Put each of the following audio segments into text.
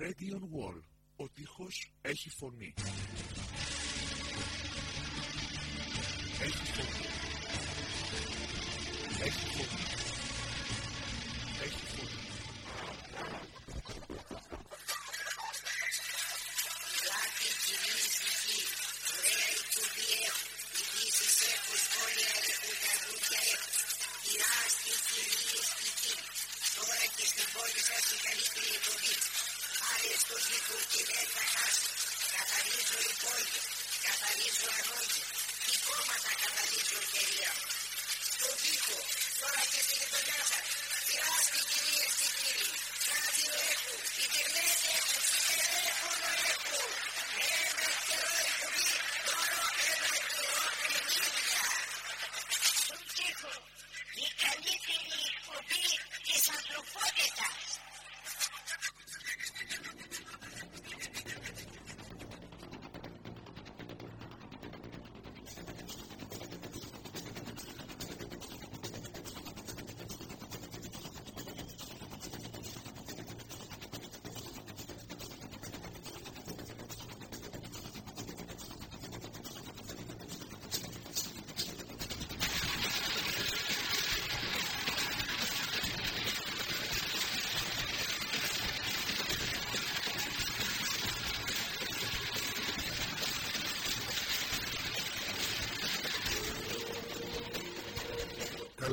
Radion Wall. Ο τείχος έχει φωνή. Έχει φωνή.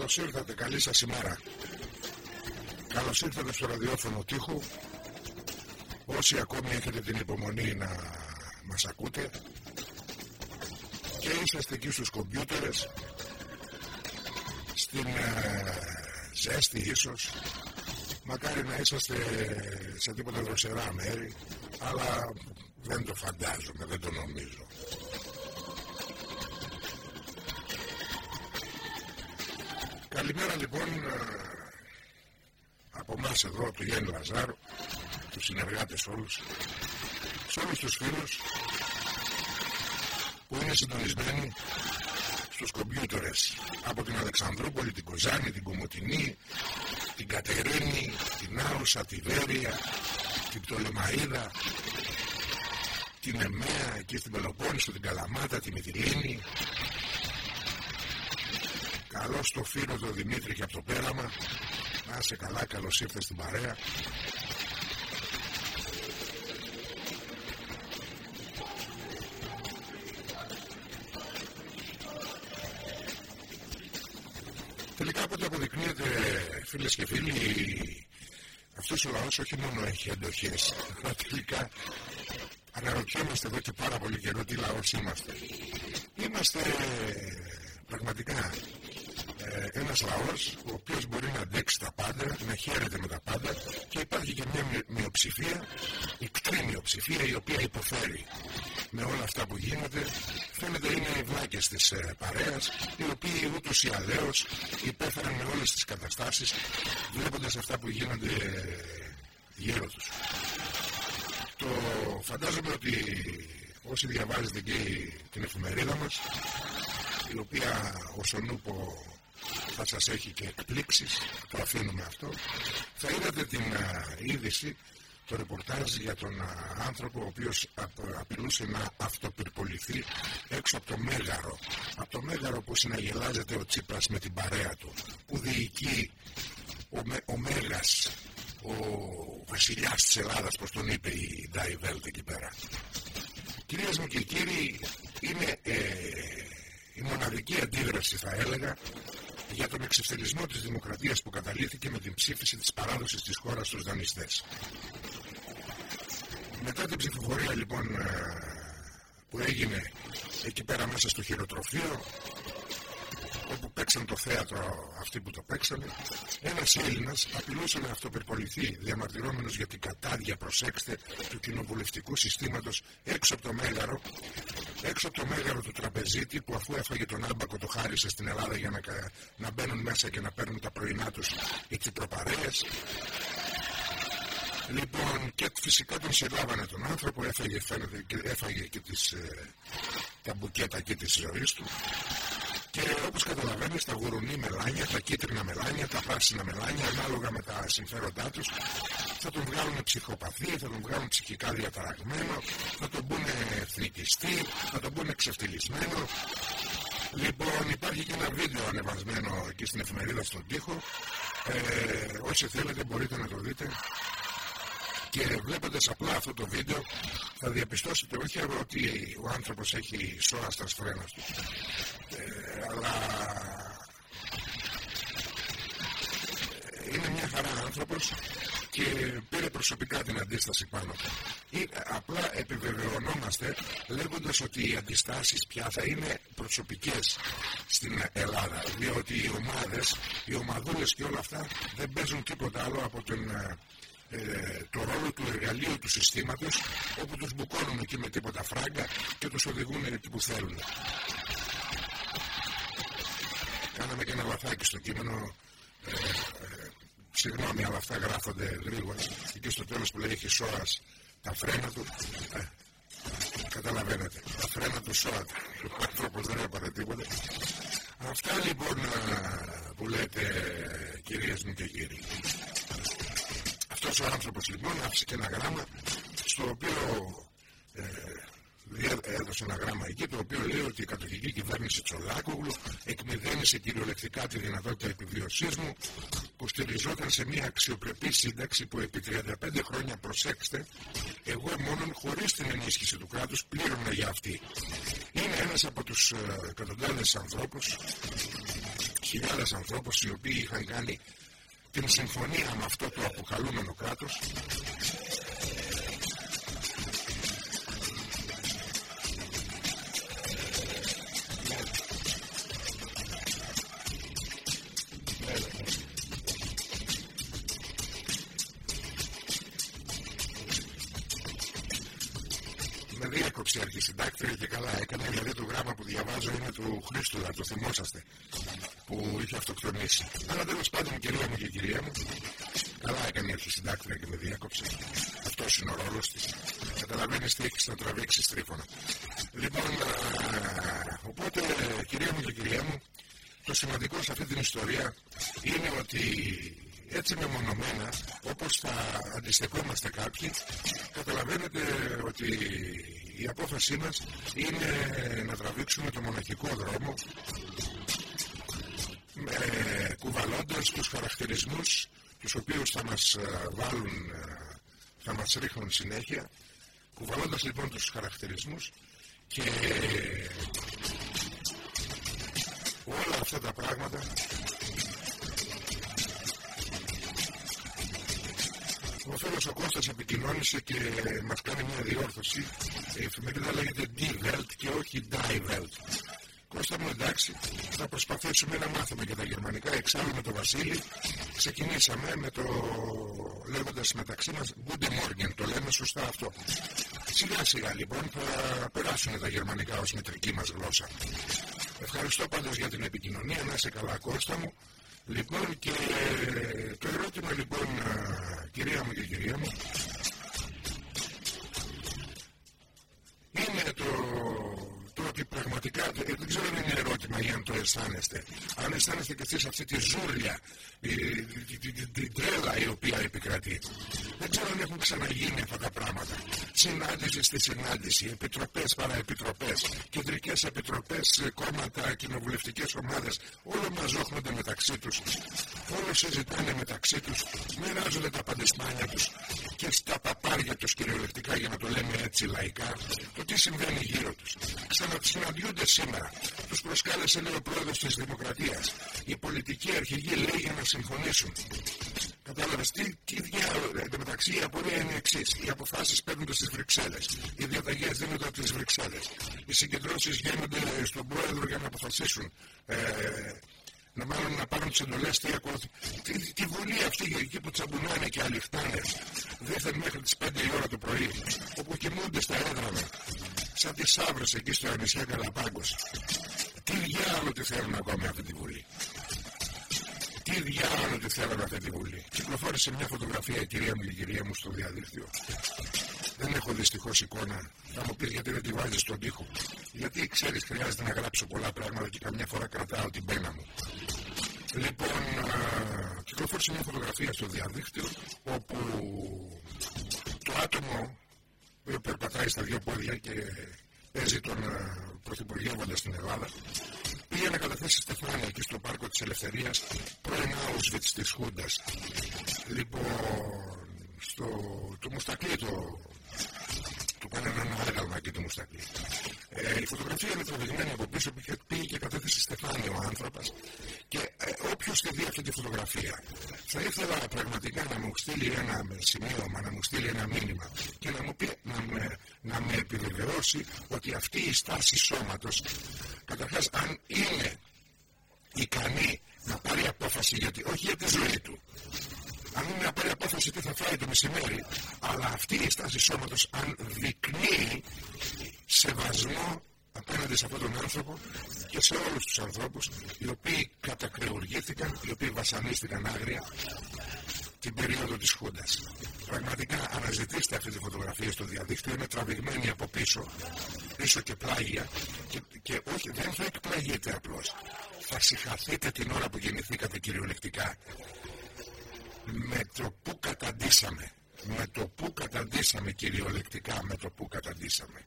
Καλώς ήρθατε, καλή σας ημέρα. Καλώς ήρθατε στο ραδιόφωνο τείχου. Όσοι ακόμη έχετε την υπομονή να μας ακούτε και είσαστε εκεί στους κομπιούτερες στην ε, ζέστη ίσως μακάρι να είσαστε σε τίποτα δροσερά μέρη αλλά δεν το φαντάζομαι, δεν το νομίζω. Καλημέρα λοιπόν. Ε, από εμάς εδώ του Γιάννη Λαζάρου, τους συνεργάτες όλους, σε όλους τους φίλους που είναι συντονισμένοι στους κομπιούτερες. Από την Αλεξανδρούπολη, την Κοζάνη, την Κομωτινή, την Κατερίνη, την Άουσα, τη Βέρεια, την Πτολεμαΐδα, την Εμέα, εκεί στην Πελοπόννησο, την Καλαμάτα, τη Μυτιλίνη, Καλώς το φίλο τον Δημήτρη και από το πέραμα. Να είσαι καλά, καλώς ήρθες στην παρέα. Τελικά από ό,τι αποδεικνύεται φίλες και φίλοι αυτός ο λαός όχι μόνο έχει εντοχές αλλά τελικά αναρωτιόμαστε εδώ και πάρα πολύ καιρό τι λαός είμαστε. Είμαστε πραγματικά ε, ένας λαός ο οποίος μπορεί να αντέξει τα πάντα, να χαίρεται με τα πάντα και υπάρχει και μια μειο- μειοψηφία, ικτρή μειοψηφία η οποία υποφέρει με όλα αυτά που γίνεται. Φαίνεται είναι οι βλάκες της ε, παρέας οι οποίοι ούτως ή αλλαίως υπέφεραν με όλες τις καταστάσεις βλέποντας αυτά που γίνονται ε, γύρω τους. Το φαντάζομαι ότι όσοι διαβάζετε και την εφημερίδα μας η οποία όσον ούπο θα σας έχει και εκπλήξεις, το αφήνουμε αυτό. Θα είδατε την α, είδηση, το ρεπορτάζ για τον α, άνθρωπο ο οποίος απ- απειλούσε να αυτοπυρποληθεί έξω από το Μέγαρο. Από το Μέγαρο που συναγελάζεται ο Τσίπρας με την παρέα του, που διοικεί ο, Μέ- ο Μέγας, ο βασιλιάς της Ελλάδας, πως τον είπε η Ντάι Βέλτ εκεί πέρα. Κυρίες μου και κύριοι, είναι ε, η μοναδική αντίδραση θα έλεγα για τον εξευθελισμό της δημοκρατίας που καταλήθηκε με την ψήφιση της παράδοσης της χώρας στους δανειστές. Μετά την ψηφοφορία λοιπόν ε, που έγινε εκεί πέρα μέσα στο χειροτροφείο όπου παίξαν το θέατρο αυτοί που το παίξανε ένας Έλληνας απειλούσε να αυτοπερποληθεί διαμαρτυρόμενος για την κατάδια προσέξτε του κοινοβουλευτικού συστήματος έξω από το μέγαρο έξω από το μέγαρο του τραπεζίτη που αφού έφαγε τον άμπακο το χάρισε στην Ελλάδα για να, κα- να μπαίνουν μέσα και να παίρνουν τα πρωινά τους οι τσιπροπαρέες Λοιπόν, και φυσικά τον συλλάβανε τον άνθρωπο, έφαγε, φαίνεται, και έφαγε και τις, ε, τα μπουκέτα και της ζωής του. Και όπως καταλαβαίνεις τα γουρουνί μελάνια, τα κίτρινα μελάνια, τα πράσινα μελάνια, ανάλογα με τα συμφέροντά τους, θα τον βγάλουν ψυχοπαθή, θα τον βγάλουν ψυχικά διαταραγμένο, θα τον πούνε θρικιστή, θα τον πούνε ξεφτυλισμένο. Λοιπόν, υπάρχει και ένα βίντεο ανεβασμένο εκεί στην εφημερίδα στον τοίχο. Ε, όσοι θέλετε μπορείτε να το δείτε και βλέποντας απλά αυτό το βίντεο θα διαπιστώσετε όχι ότι ο άνθρωπος έχει σώα στα σφρένα του ε, αλλά είναι μια χαρά άνθρωπος και πήρε προσωπικά την αντίσταση πάνω του. Ή απλά επιβεβαιωνόμαστε λέγοντας ότι οι αντιστάσεις πια θα είναι προσωπικές στην Ελλάδα διότι οι ομάδες, οι ομαδούλες και όλα αυτά δεν παίζουν τίποτα άλλο από τον ε, το ρόλο του εργαλείου του συστήματος όπου τους μπουκώνουν εκεί με τίποτα φράγκα και τους οδηγούν εκεί που θέλουν. Κάναμε και ένα λαθάκι στο κείμενο. Ε, ε, συγγνώμη αλλά αυτά γράφονται γρήγορα. Και στο τέλος που λέει έχει σώας τα φρένα του ε, καταλαβαίνετε. Τα φρένα του σώα. Ο άνθρωπος δεν έπαθε τίποτα. Αυτά λοιπόν ε, που λέτε κυρίες μου και κύριοι αυτός ο άνθρωπος λοιπόν άφησε και ένα γράμμα στο οποίο ε, έδωσε ένα γράμμα εκεί το οποίο λέει ότι η κατοχική κυβέρνηση Τσολάκογλου εκμηδένισε κυριολεκτικά τη δυνατότητα επιβίωσής μου που στηριζόταν σε μια αξιοπρεπή σύνταξη που επί 35 χρόνια προσέξτε εγώ μόνον χωρίς την ενίσχυση του κράτους πλήρωνα για αυτή. Είναι ένας από τους ε, εκατοντάδες ανθρώπους χιλιάδες ανθρώπους οι οποίοι είχαν κάνει την συμφωνία με αυτό το αποκαλούμενο κράτος. Με διέκοψε αρχισυντάκτρια και καλά έκανε δηλαδή το γράμμα που διαβάζω είναι του Χρήστου, το θυμόσαστε που είχε αυτοκτονήσει. Αλλά τέλος πάντων, κυρία μου και κυρία μου, καλά έκανε η αρχισυντάκτρια και με διέκοψε. Αυτός είναι ο ρόλος της. Καταλαβαίνεις τι έχεις να τραβήξεις τρίφωνα. Λοιπόν, α, οπότε, κυρία μου και κυρία μου, το σημαντικό σε αυτή την ιστορία είναι ότι έτσι μεμονωμένα, όπως θα αντιστεκόμαστε κάποιοι, καταλαβαίνετε ότι η απόφασή μας είναι να τραβήξουμε το μοναχικό δρόμο ε, κουβαλώντας τους χαρακτηρισμούς τους οποίους θα μας ε, βάλουν, ε, θα μας ρίχνουν συνέχεια. Κουβαλώντας λοιπόν τους χαρακτηρισμούς και όλα αυτά τα πράγματα ο φίλος ο Κώστας επικοινώνησε και μας κάνει μια διόρθωση. Η εφημερίδα λέγεται Die Welt και όχι Die Welt Κώστα μου εντάξει, θα προσπαθήσουμε να μάθουμε και τα γερμανικά. Εξάλλου με τον Βασίλη ξεκινήσαμε με το λέγοντας μεταξύ μας Good morning, το λέμε σωστά αυτό. Σιγά σιγά λοιπόν θα περάσουν τα γερμανικά ως μετρική μας γλώσσα. Ευχαριστώ πάντως για την επικοινωνία, να είσαι καλά Κώστα μου. Λοιπόν και το ερώτημα λοιπόν κυρία μου και κυρία μου είναι το ότι πραγματικά δεν ξέρω αν είναι ερώτημα ή αν το αισθάνεστε. Αν αισθάνεστε και εσείς αυτή τη ζούλια, την τρέλα η οποία επικρατεί. Δεν ξέρω αν έχουν ξαναγίνει αυτά τα πράγματα. Συνάντηση στη συνάντηση, επιτροπές παραεπιτροπές, κεντρικές επιτροπές, κόμματα, κοινοβουλευτικές ομάδες, όλο μαζόχνονται μεταξύ τους. Όλο συζητάνε μεταξύ τους, μοιράζονται τα παντισμάνια τους και στα παπάρια τους κυριολεκτικά για να το λέμε έτσι λαϊκά, το τι συμβαίνει γύρω τους συναντιούνται σήμερα. Τους προσκάλεσε, λέει ο πρόεδρος της Δημοκρατίας. Η πολιτική αρχηγοί λέει για να συμφωνήσουν. Κατάλαβες τι, τι διάλογο. Εν τω μεταξύ η απορία είναι εξής. Οι αποφάσεις παίρνονται στις Βρυξέλλες. Οι διαταγές δίνονται από τις Βρυξέλλες. Οι συγκεντρώσεις γίνονται στον πρόεδρο για να αποφασίσουν. Ε, να μάλλον να πάρουν τις εντολές τι ακολουθεί. Τη, τη βουλή αυτή εκεί που τσαμπουνάνε και αληφτάνε δίθεν μέχρι τις 5 η ώρα το πρωί, όπου κοιμούνται στα έδρανα, σαν τι άβρε εκεί στο νησιά Καλαπάγκος. Τι διάλογο τι θέλουν ακόμη αυτή τη βουλή; Τι διάλογο τι θέλουν αυτή τη βουλή; Κυκλοφόρησε μια φωτογραφία, κυρία μου και κυρία μου, στο διαδίκτυο. Δεν έχω δυστυχώς εικόνα. Θα μου πεις γιατί δεν τη βάζεις στον τοίχο. Γιατί ξέρεις, χρειάζεται να γράψω πολλά πράγματα και καμιά φορά κρατάω την πένα μου. Λοιπόν, κυκλοφόρησε μια φωτογραφία στο διαδίκτυο όπου το άτομο που περπατάει στα δύο πόδια και παίζει τον Πρωθυπουργεύοντα στην Ελλάδα πήγε να καταθέσει στεφάνια εκεί στο πάρκο της Ελευθερίας πρώην Auschwitz της Χούντας. Λοιπόν, στο, το Μουστακλή το, του κάνανε ένα άγαλμα εκεί το Μουστακλή. Ε, η φωτογραφία είναι τραβηγμένη από πίσω που πήγε και κατέθεσε στεφάνιο ο άνθρωπος. Και ε, όποιος τη δει αυτή τη φωτογραφία θα ήθελα πραγματικά να μου στείλει ένα σημείωμα, να μου στείλει ένα μήνυμα και να μου πει, να με, να με επιβεβαιώσει ότι αυτή η στάση σώματος καταρχάς αν είναι ικανή να πάρει απόφαση γιατί, όχι για τη ζωή του αν είναι να πάρει απόφαση τι θα φάει το μεσημέρι αλλά αυτή η στάση σώματος αν δεικνύει σεβασμό απέναντι σε αυτόν τον άνθρωπο και σε όλους τους ανθρώπους οι οποίοι κατακρεουργήθηκαν, οι οποίοι βασανίστηκαν άγρια την περίοδο της Χούντας. Πραγματικά αναζητήστε αυτή τη φωτογραφία στο διαδίκτυο, είναι τραβηγμένη από πίσω, πίσω και πλάγια και, και όχι, δεν θα εκπλαγείτε απλώς. Θα συγχαθείτε την ώρα που γεννηθήκατε κυριολεκτικά με το που καταντήσαμε με το που καταντήσαμε κυριολεκτικά με το που καταντήσαμε.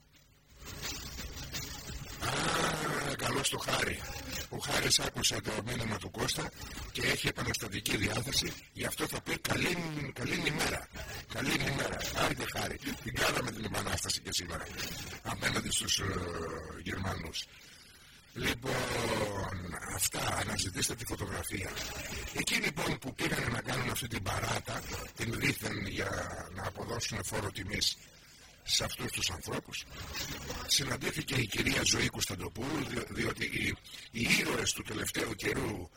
Α, καλώς το Χάρη. Ο Χάρης άκουσε το μήνυμα του Κώστα και έχει επαναστατική διάθεση γι' αυτό θα πει καλή, καλή ημέρα καλή ημέρα Άρτε Χάρη την κάναμε την επανάσταση και σήμερα απέναντι στους uh, Γερμανούς Λοιπόν, αυτά, αναζητήστε τη φωτογραφία. Εκεί λοιπόν που πήγανε να κάνουν αυτή την παράτα, την δίθεν για να αποδώσουν φόρο τιμής σε αυτούς τους ανθρώπους, συναντήθηκε η κυρία Ζωή Κωνσταντοπούλου, διότι οι, οι ήρωες του τελευταίου καιρού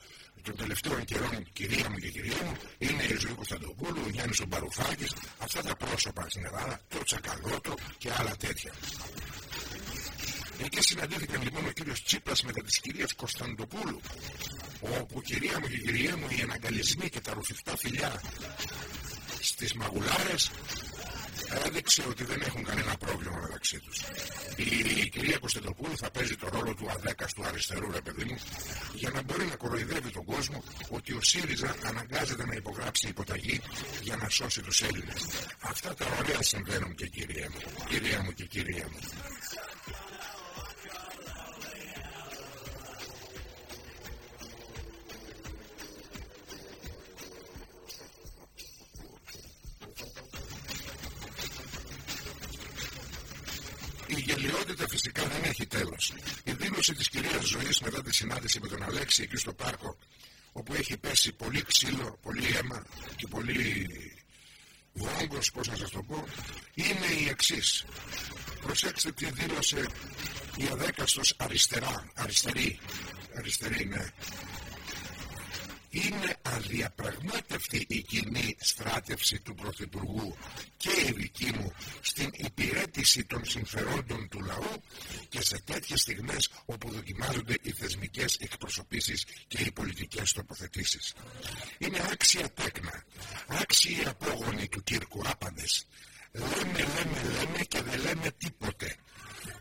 των τελευταίων καιρών, κυρία μου και κυρία μου, είναι η Ζωή Κωνσταντοπούλου, ο Γιάννης ο Μπαρουφάκης, αυτά τα πρόσωπα στην Ελλάδα, το Τσακαλώτο και άλλα τέτοια. Εκεί συναντήθηκαν λοιπόν ο κύριος Τσίπρας με της κυρίας Κωνσταντοπούλου όπου κυρία μου και κυρία μου οι αναγκαλισμοί και τα ρουφιχτά φιλιά στις μαγουλάρες έδειξε ότι δεν έχουν κανένα πρόβλημα μεταξύ τους. Η κυρία Κωνσταντοπούλου θα παίζει το ρόλο του αδέκαστου αριστερού ρε παιδί μου για να μπορεί να κοροϊδεύει τον κόσμο ότι ο ΣΥΡΙΖΑ αναγκάζεται να υπογράψει υποταγή για να σώσει τους Έλληνες. Αυτά τα ωραία συμβαίνουν και κυρία μου, κυρία μου και κυρία μου. Η γελιότητα φυσικά δεν έχει τέλος. Η δήλωση της κυρίας Ζωής μετά τη συνάντηση με τον Αλέξη εκεί στο πάρκο, όπου έχει πέσει πολύ ξύλο, πολύ αίμα και πολύ βόγκος, πώς να σας το πω, είναι η εξής. Προσέξτε τι δήλωσε η αδέκαστος αριστερά, αριστερή, αριστερή ναι, είναι αδιαπραγμάτευτη η κοινή στράτευση του Πρωθυπουργού και η δική μου στην υπηρέτηση των συμφερόντων του λαού και σε τέτοιες στιγμές όπου δοκιμάζονται οι θεσμικές εκπροσωπήσεις και οι πολιτικές τοποθετήσεις. Είναι άξια τέκνα, άξιοι απόγονοι του Κύρκου άπαντες. Λέμε, λέμε, λέμε και δεν λέμε τίποτε.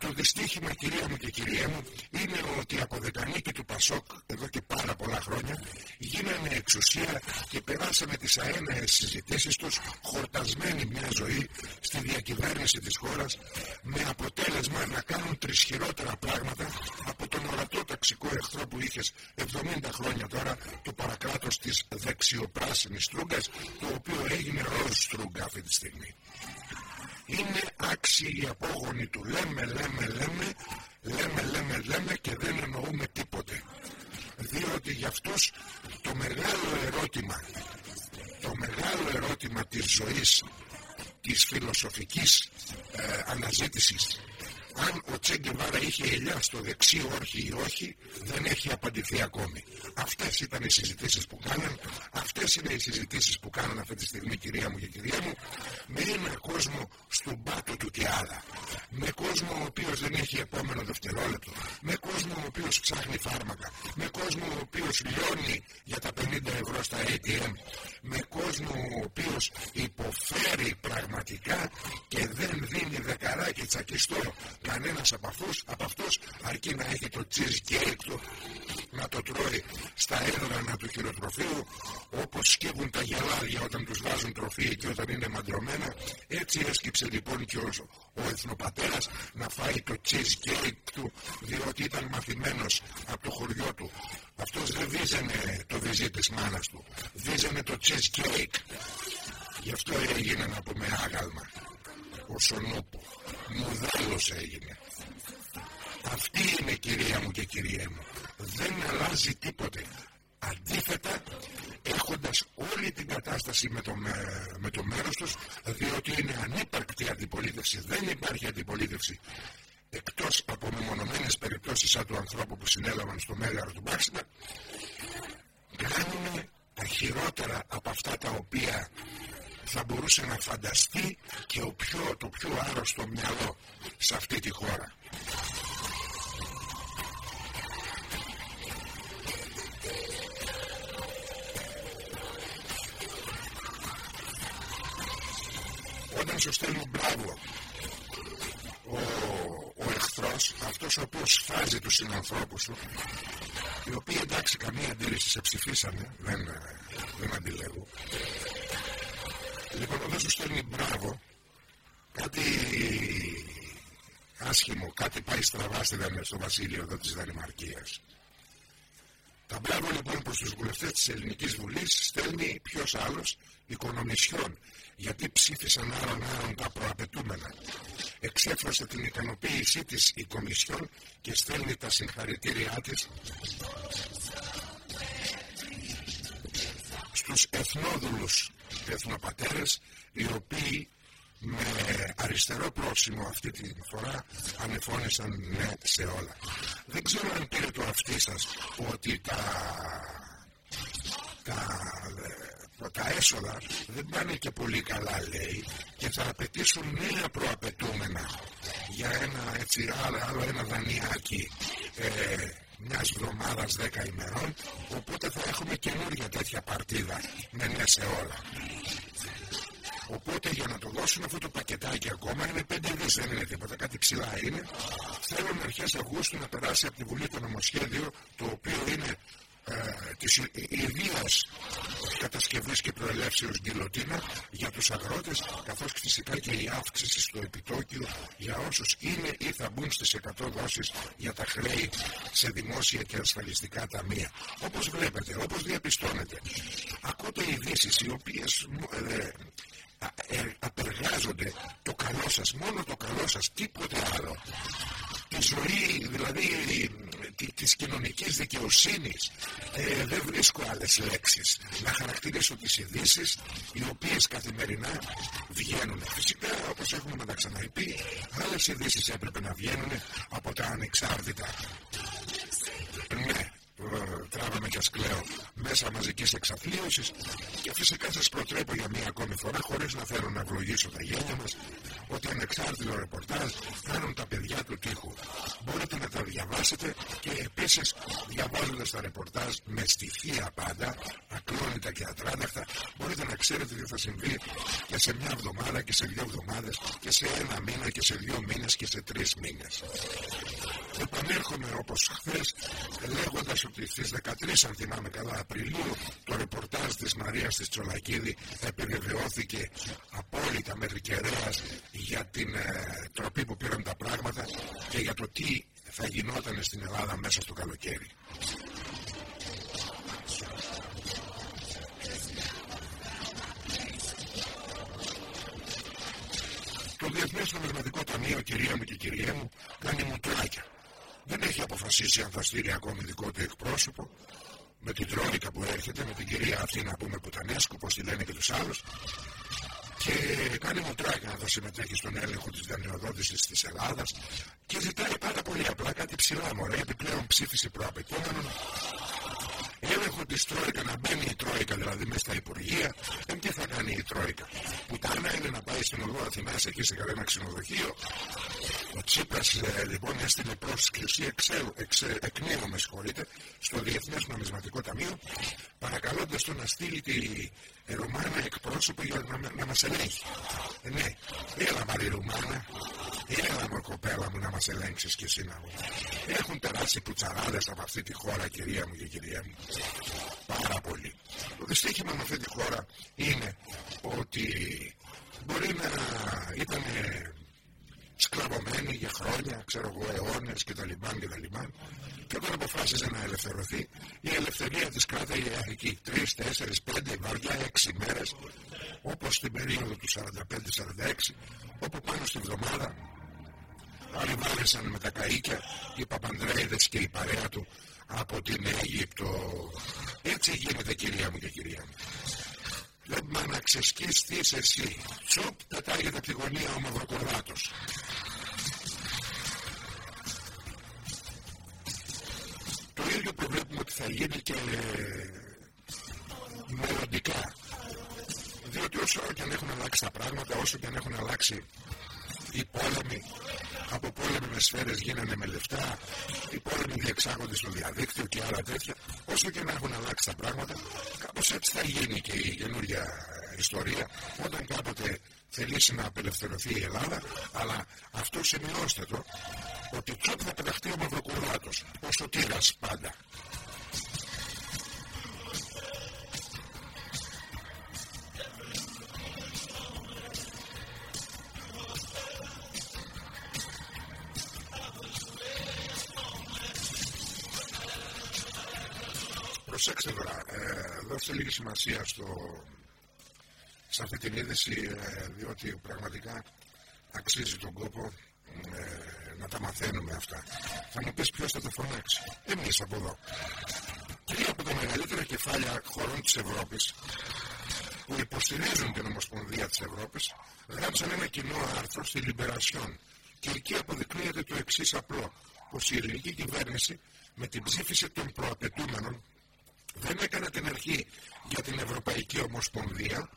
Το δυστύχημα κυρία μου και κυρία μου είναι ότι από δεκανίκη του Πασόκ εδώ και πάρα πολλά χρόνια γίνανε εξουσία και περάσανε τις αέναες συζητήσεις τους χορτασμένοι μια ζωή στη διακυβέρνηση της χώρας με αποτέλεσμα να κάνουν τρισχυρότερα πράγματα από τον ορατό ταξικό εχθρό που είχες 70 χρόνια τώρα το παρακράτος της δεξιοπράσινης στρούγκας το οποίο έγινε ροζ στρούγκα αυτή τη στιγμή είναι άξιοι απόγονοι του. Λέμε, λέμε, λέμε, λέμε, λέμε, λέμε και δεν εννοούμε τίποτε. Διότι για αυτούς το μεγάλο ερώτημα, το μεγάλο ερώτημα της ζωής, της φιλοσοφικής ε, αναζήτησης αν ο Τσέγκεβάρα είχε ελιά στο δεξί όρχη ή όχι δεν έχει απαντηθεί ακόμη. Αυτές ήταν οι συζητήσεις που κάναν, αυτές είναι οι συζητήσεις που κάνουν αυτή τη στιγμή κυρία μου και κυρία μου με ένα κόσμο στον πάτο του και άλλα. Με κόσμο ο οποίος δεν έχει επόμενο δευτερόλεπτο. Με κόσμο ο οποίος ψάχνει φάρμακα. Με κόσμο ο οποίος λιώνει για τα 50 ευρώ στα ATM. Με κόσμο ο οποίος υποφέρει πραγματικά και δεν δίνει δεκαράκι τσακιστό κανένας από αυτούς, από αυτούς αρκεί να έχει το cheesecake του να το τρώει στα έδρανα του χειροτροφείου όπως σκεύουν τα γελάδια όταν τους βάζουν τροφή και όταν είναι μαντρωμένα. Έτσι έσκυψε λοιπόν και ο, ο εθνοπατέρας να φάει το cheesecake του διότι ήταν μαθημένος από το χωριό του. Αυτός δεν βίζανε το βυζί της μάνας του βίζανε το cheesecake. Γι' αυτό έγινε να πούμε άγαλμα ο Σονούπο μουδάλος έγινε. Αυτή είναι κυρία μου και κυρία μου. Δεν αλλάζει τίποτε. Αντίθετα έχοντας όλη την κατάσταση με το, με, το μέρος τους διότι είναι ανύπαρκτη αντιπολίτευση δεν υπάρχει αντιπολίτευση εκτός από μεμονωμένες περιπτώσεις σαν του ανθρώπου που συνέλαβαν στο μέγαρο του Μπάξινα κάνουμε τα χειρότερα από αυτά τα οποία θα μπορούσε να φανταστεί και ο πιο, το πιο άρρωστο μυαλό σε αυτή τη χώρα. Όταν σου στέλνουν μπράβο ο, ο εχθρός, αυτός ο οποίος σφάζει τους συνανθρώπους σου, οι οποίοι εντάξει καμία αντίρρηση σε ψηφίσανε, δεν, δεν αντιλέγω, Λοιπόν, όταν σου στέλνει μπράβο, κάτι άσχημο, κάτι πάει στραβά στο βασίλειο εδώ της Δανημαρκίας. Τα μπράβο λοιπόν προς τους βουλευτές της Ελληνικής Βουλής στέλνει ποιος άλλος, η Κονομισιόν, γιατί ψήφισαν άρον άρον τα προαπαιτούμενα. Εξέφρασε την ικανοποίησή της η Κομισιόν και στέλνει τα συγχαρητήριά της στους εθνόδουλους εθνοπατέρες οι οποίοι με αριστερό πρόσημο αυτή τη φορά ανεφώνησαν ναι σε όλα. Δεν ξέρω αν πήρε το αυτί σας ότι τα, τα, τα έσοδα δεν πάνε και πολύ καλά λέει και θα απαιτήσουν νέα προαπαιτούμενα για ένα έτσι άλλο, άλλο ένα δανειάκι ε, μιας εβδομάδας δέκα ημερών οπότε θα έχουμε καινούργια τέτοια παρτίδα με ναι σε όλα. Οπότε για να το δώσουν αυτό το πακετάκι ακόμα είναι 5 δις δεν είναι τίποτα κάτι ψηλά είναι. Θέλουν αρχές Αυγούστου να περάσει από τη Βουλή το νομοσχέδιο το οποίο είναι ε, της ιδίας κατασκευής και προελεύσεως γκυλοτίνα για τους αγρότες καθώς φυσικά και η αύξηση στο επιτόκιο για όσους είναι ή θα μπουν στις 100 δόσεις για τα χρέη σε δημόσια και ασφαλιστικά ταμεία. Όπως βλέπετε, όπως διαπιστώνετε, ακούτε ειδήσεις οι οποίες ε, ε, απεργάζονται το καλό σας, μόνο το καλό σας, τίποτε άλλο. Η ζωή, δηλαδή της κοινωνικής δικαιοσύνης ε, δεν βρίσκω άλλες λέξεις. Να χαρακτηρίσω τις ειδήσεις οι οποίες καθημερινά βγαίνουν. Φυσικά όπως έχουμε να τα ξαναπεί άλλες ειδήσεις έπρεπε να βγαίνουν από τα ανεξάρτητα. Ναι τράβαμε και ασκλέω μέσα μαζικής εξαθλίωσης και φυσικά σας προτρέπω για μία ακόμη φορά χωρίς να θέλω να ευλογήσω τα γένια μας ότι ανεξάρτητο ρεπορτάζ κάνουν τα παιδιά του τείχου. Μπορείτε να τα διαβάσετε και επίσης διαβάζοντας τα ρεπορτάζ με στοιχεία πάντα, ακλόνητα και ατράνταχτα, μπορείτε να ξέρετε τι θα συμβεί και σε μια εβδομάδα και σε δύο εβδομάδες και σε ένα μήνα και σε δύο μήνες και σε τρεις μήνες. Επανέρχομαι όπως χθες λέγοντας ότι στις 13 αν θυμάμαι καλά Απριλίου το ρεπορτάζ της Μαρίας της Τσολακίδη επιβεβαιώθηκε απόλυτα μέχρι κεραίας για την ε, τροπή που πήραν τα πράγματα και για το τι θα γινόταν στην Ελλάδα μέσα στο καλοκαίρι. Το Διεθνές Νομισματικό Ταμείο, κυρία μου και κυρία μου, κάνει μουτράκια δεν έχει αποφασίσει αν θα στείλει ακόμη δικό του εκπρόσωπο. Με την Τρόικα που έρχεται, με την κυρία αυτή να πούμε Πουτανέσκου, πώς τη λένε και τους άλλους. Και κάνει μουτράκι να θα συμμετέχει στον έλεγχο της δανειοδότησης της Ελλάδας. Και ζητάει πάρα πολύ απλά κάτι ψηλά μωρέ, επιπλέον ψήφιση προαπαιτούμενων έλεγχο τη Τρόικα να μπαίνει η Τρόικα δηλαδή μέσα στα Υπουργεία, δεν τι θα κάνει η Τρόικα. Πουτάνα είναι να πάει στην οδό Αθηνά εκεί σε κανένα ξενοδοχείο. Ο Τσίπρας ε, λοιπόν έστειλε πρόσκληση εκ νέου, με συγχωρείτε, στο Διεθνές Νομισματικό Ταμείο, παρακαλώντας τον να στείλει τη Ρουμάνα εκπρόσωπο για να, να μα ελέγχει. Ε, ναι, έλα η Ρουμάνα, Έλα μου κοπέλα μου να μας ελέγξεις και εσύ να μου. Έχουν περάσει πουτσαράδες από αυτή τη χώρα κυρία μου και κυρία μου. Πάρα πολύ. Το δυστύχημα με αυτή τη χώρα είναι ότι μπορεί να ήταν σκλαβωμένη για χρόνια, ξέρω εγώ, αιώνες και τα λιμάν και τα λιμάν. Και όταν αποφάσισε να ελευθερωθεί, η ελευθερία της κράταγε εκεί τρεις, τέσσερις, πέντε, βαριά έξι μέρες, όπως στην περίοδο του 45-46, όπου πάνω στη βδομάδα άλλοι βάλεσαν με τα καΐκια, οι Παπανδρέιδες και η παρέα του από την Αίγυπτο. Έτσι γίνεται κυρία μου και κυρία μου. Λέμε να ξεσκίστης εσύ. Τσοπ, πετάγεται από τη γωνία ο Μαυροκορδάτος. Το ίδιο προβλέπουμε ότι θα γίνει και μελλοντικά. Διότι όσο και αν έχουν αλλάξει τα πράγματα, όσο και αν έχουν αλλάξει οι πόλεμοι, από πόλεμοι με σφαίρες γίνανε με λεφτά, οι πόλεμοι διεξάγονται στο διαδίκτυο και άλλα τέτοια, όσο και να έχουν αλλάξει τα πράγματα, κάπως έτσι θα γίνει και η καινούργια ιστορία, όταν κάποτε θελήσει να απελευθερωθεί η Ελλάδα, αλλά αυτό σημειώστε το, ότι τσόπ θα πεταχτεί ο Μαυροκουράτος, ο σωτήρας πάντα. Σημασία στο, σε αυτή την είδηση ε, διότι πραγματικά αξίζει τον κόπο ε, να τα μαθαίνουμε αυτά. Θα μου πεις ποιος θα τα φωνάξει. Εμείς από εδώ. Τρία από τα μεγαλύτερα κεφάλια χωρών της Ευρώπης που υποστηρίζουν την Ομοσπονδία της Ευρώπης γράψαν ένα κοινό άρθρο στη Λιμπερασιόν και εκεί αποδεικνύεται το εξής απλό πως η ελληνική κυβέρνηση με την ψήφιση των προαπαιτούμενων δεν έκανε την αρχή για την Ευρωπαϊκή Ομοσπονδία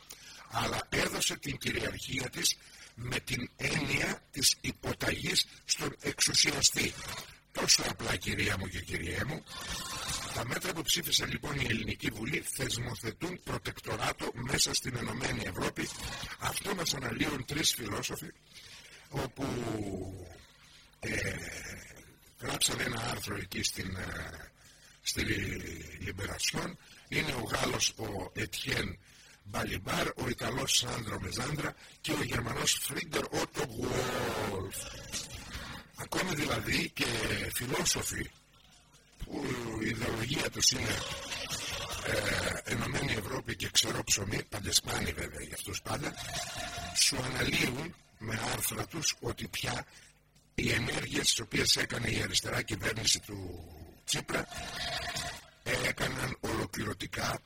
αλλά έδωσε την κυριαρχία της με την έννοια της υποταγής στον εξουσιαστή. Τόσο απλά κυρία μου και κυρία μου, τα μέτρα που ψήφισε λοιπόν η Ελληνική Βουλή θεσμοθετούν προτεκτοράτο μέσα στην Ενωμένη Ευρώπη. Αυτό μας αναλύουν τρεις φιλόσοφοι όπου ε, γράψαν ένα άρθρο εκεί στην, ε, στη Λιμπερασιόν. Είναι ο Γάλλος ο Ετιέν Μπαλιμπάρ, ο Ιταλός Σάνδρο Μεζάντρα και ο Γερμανός Φρίντερ Ότο Γουόλφ. Ακόμη δηλαδή και φιλόσοφοι που η ιδεολογία τους είναι ε, Ενωμένη Ευρώπη και ξερό ψωμί, παντεσπάνι βέβαια για αυτούς πάντα, σου αναλύουν με άρθρα τους ότι πια οι ενέργειες τις οποίες έκανε η αριστερά κυβέρνηση του Τσίπρα έκαναν ολοκληρωτικά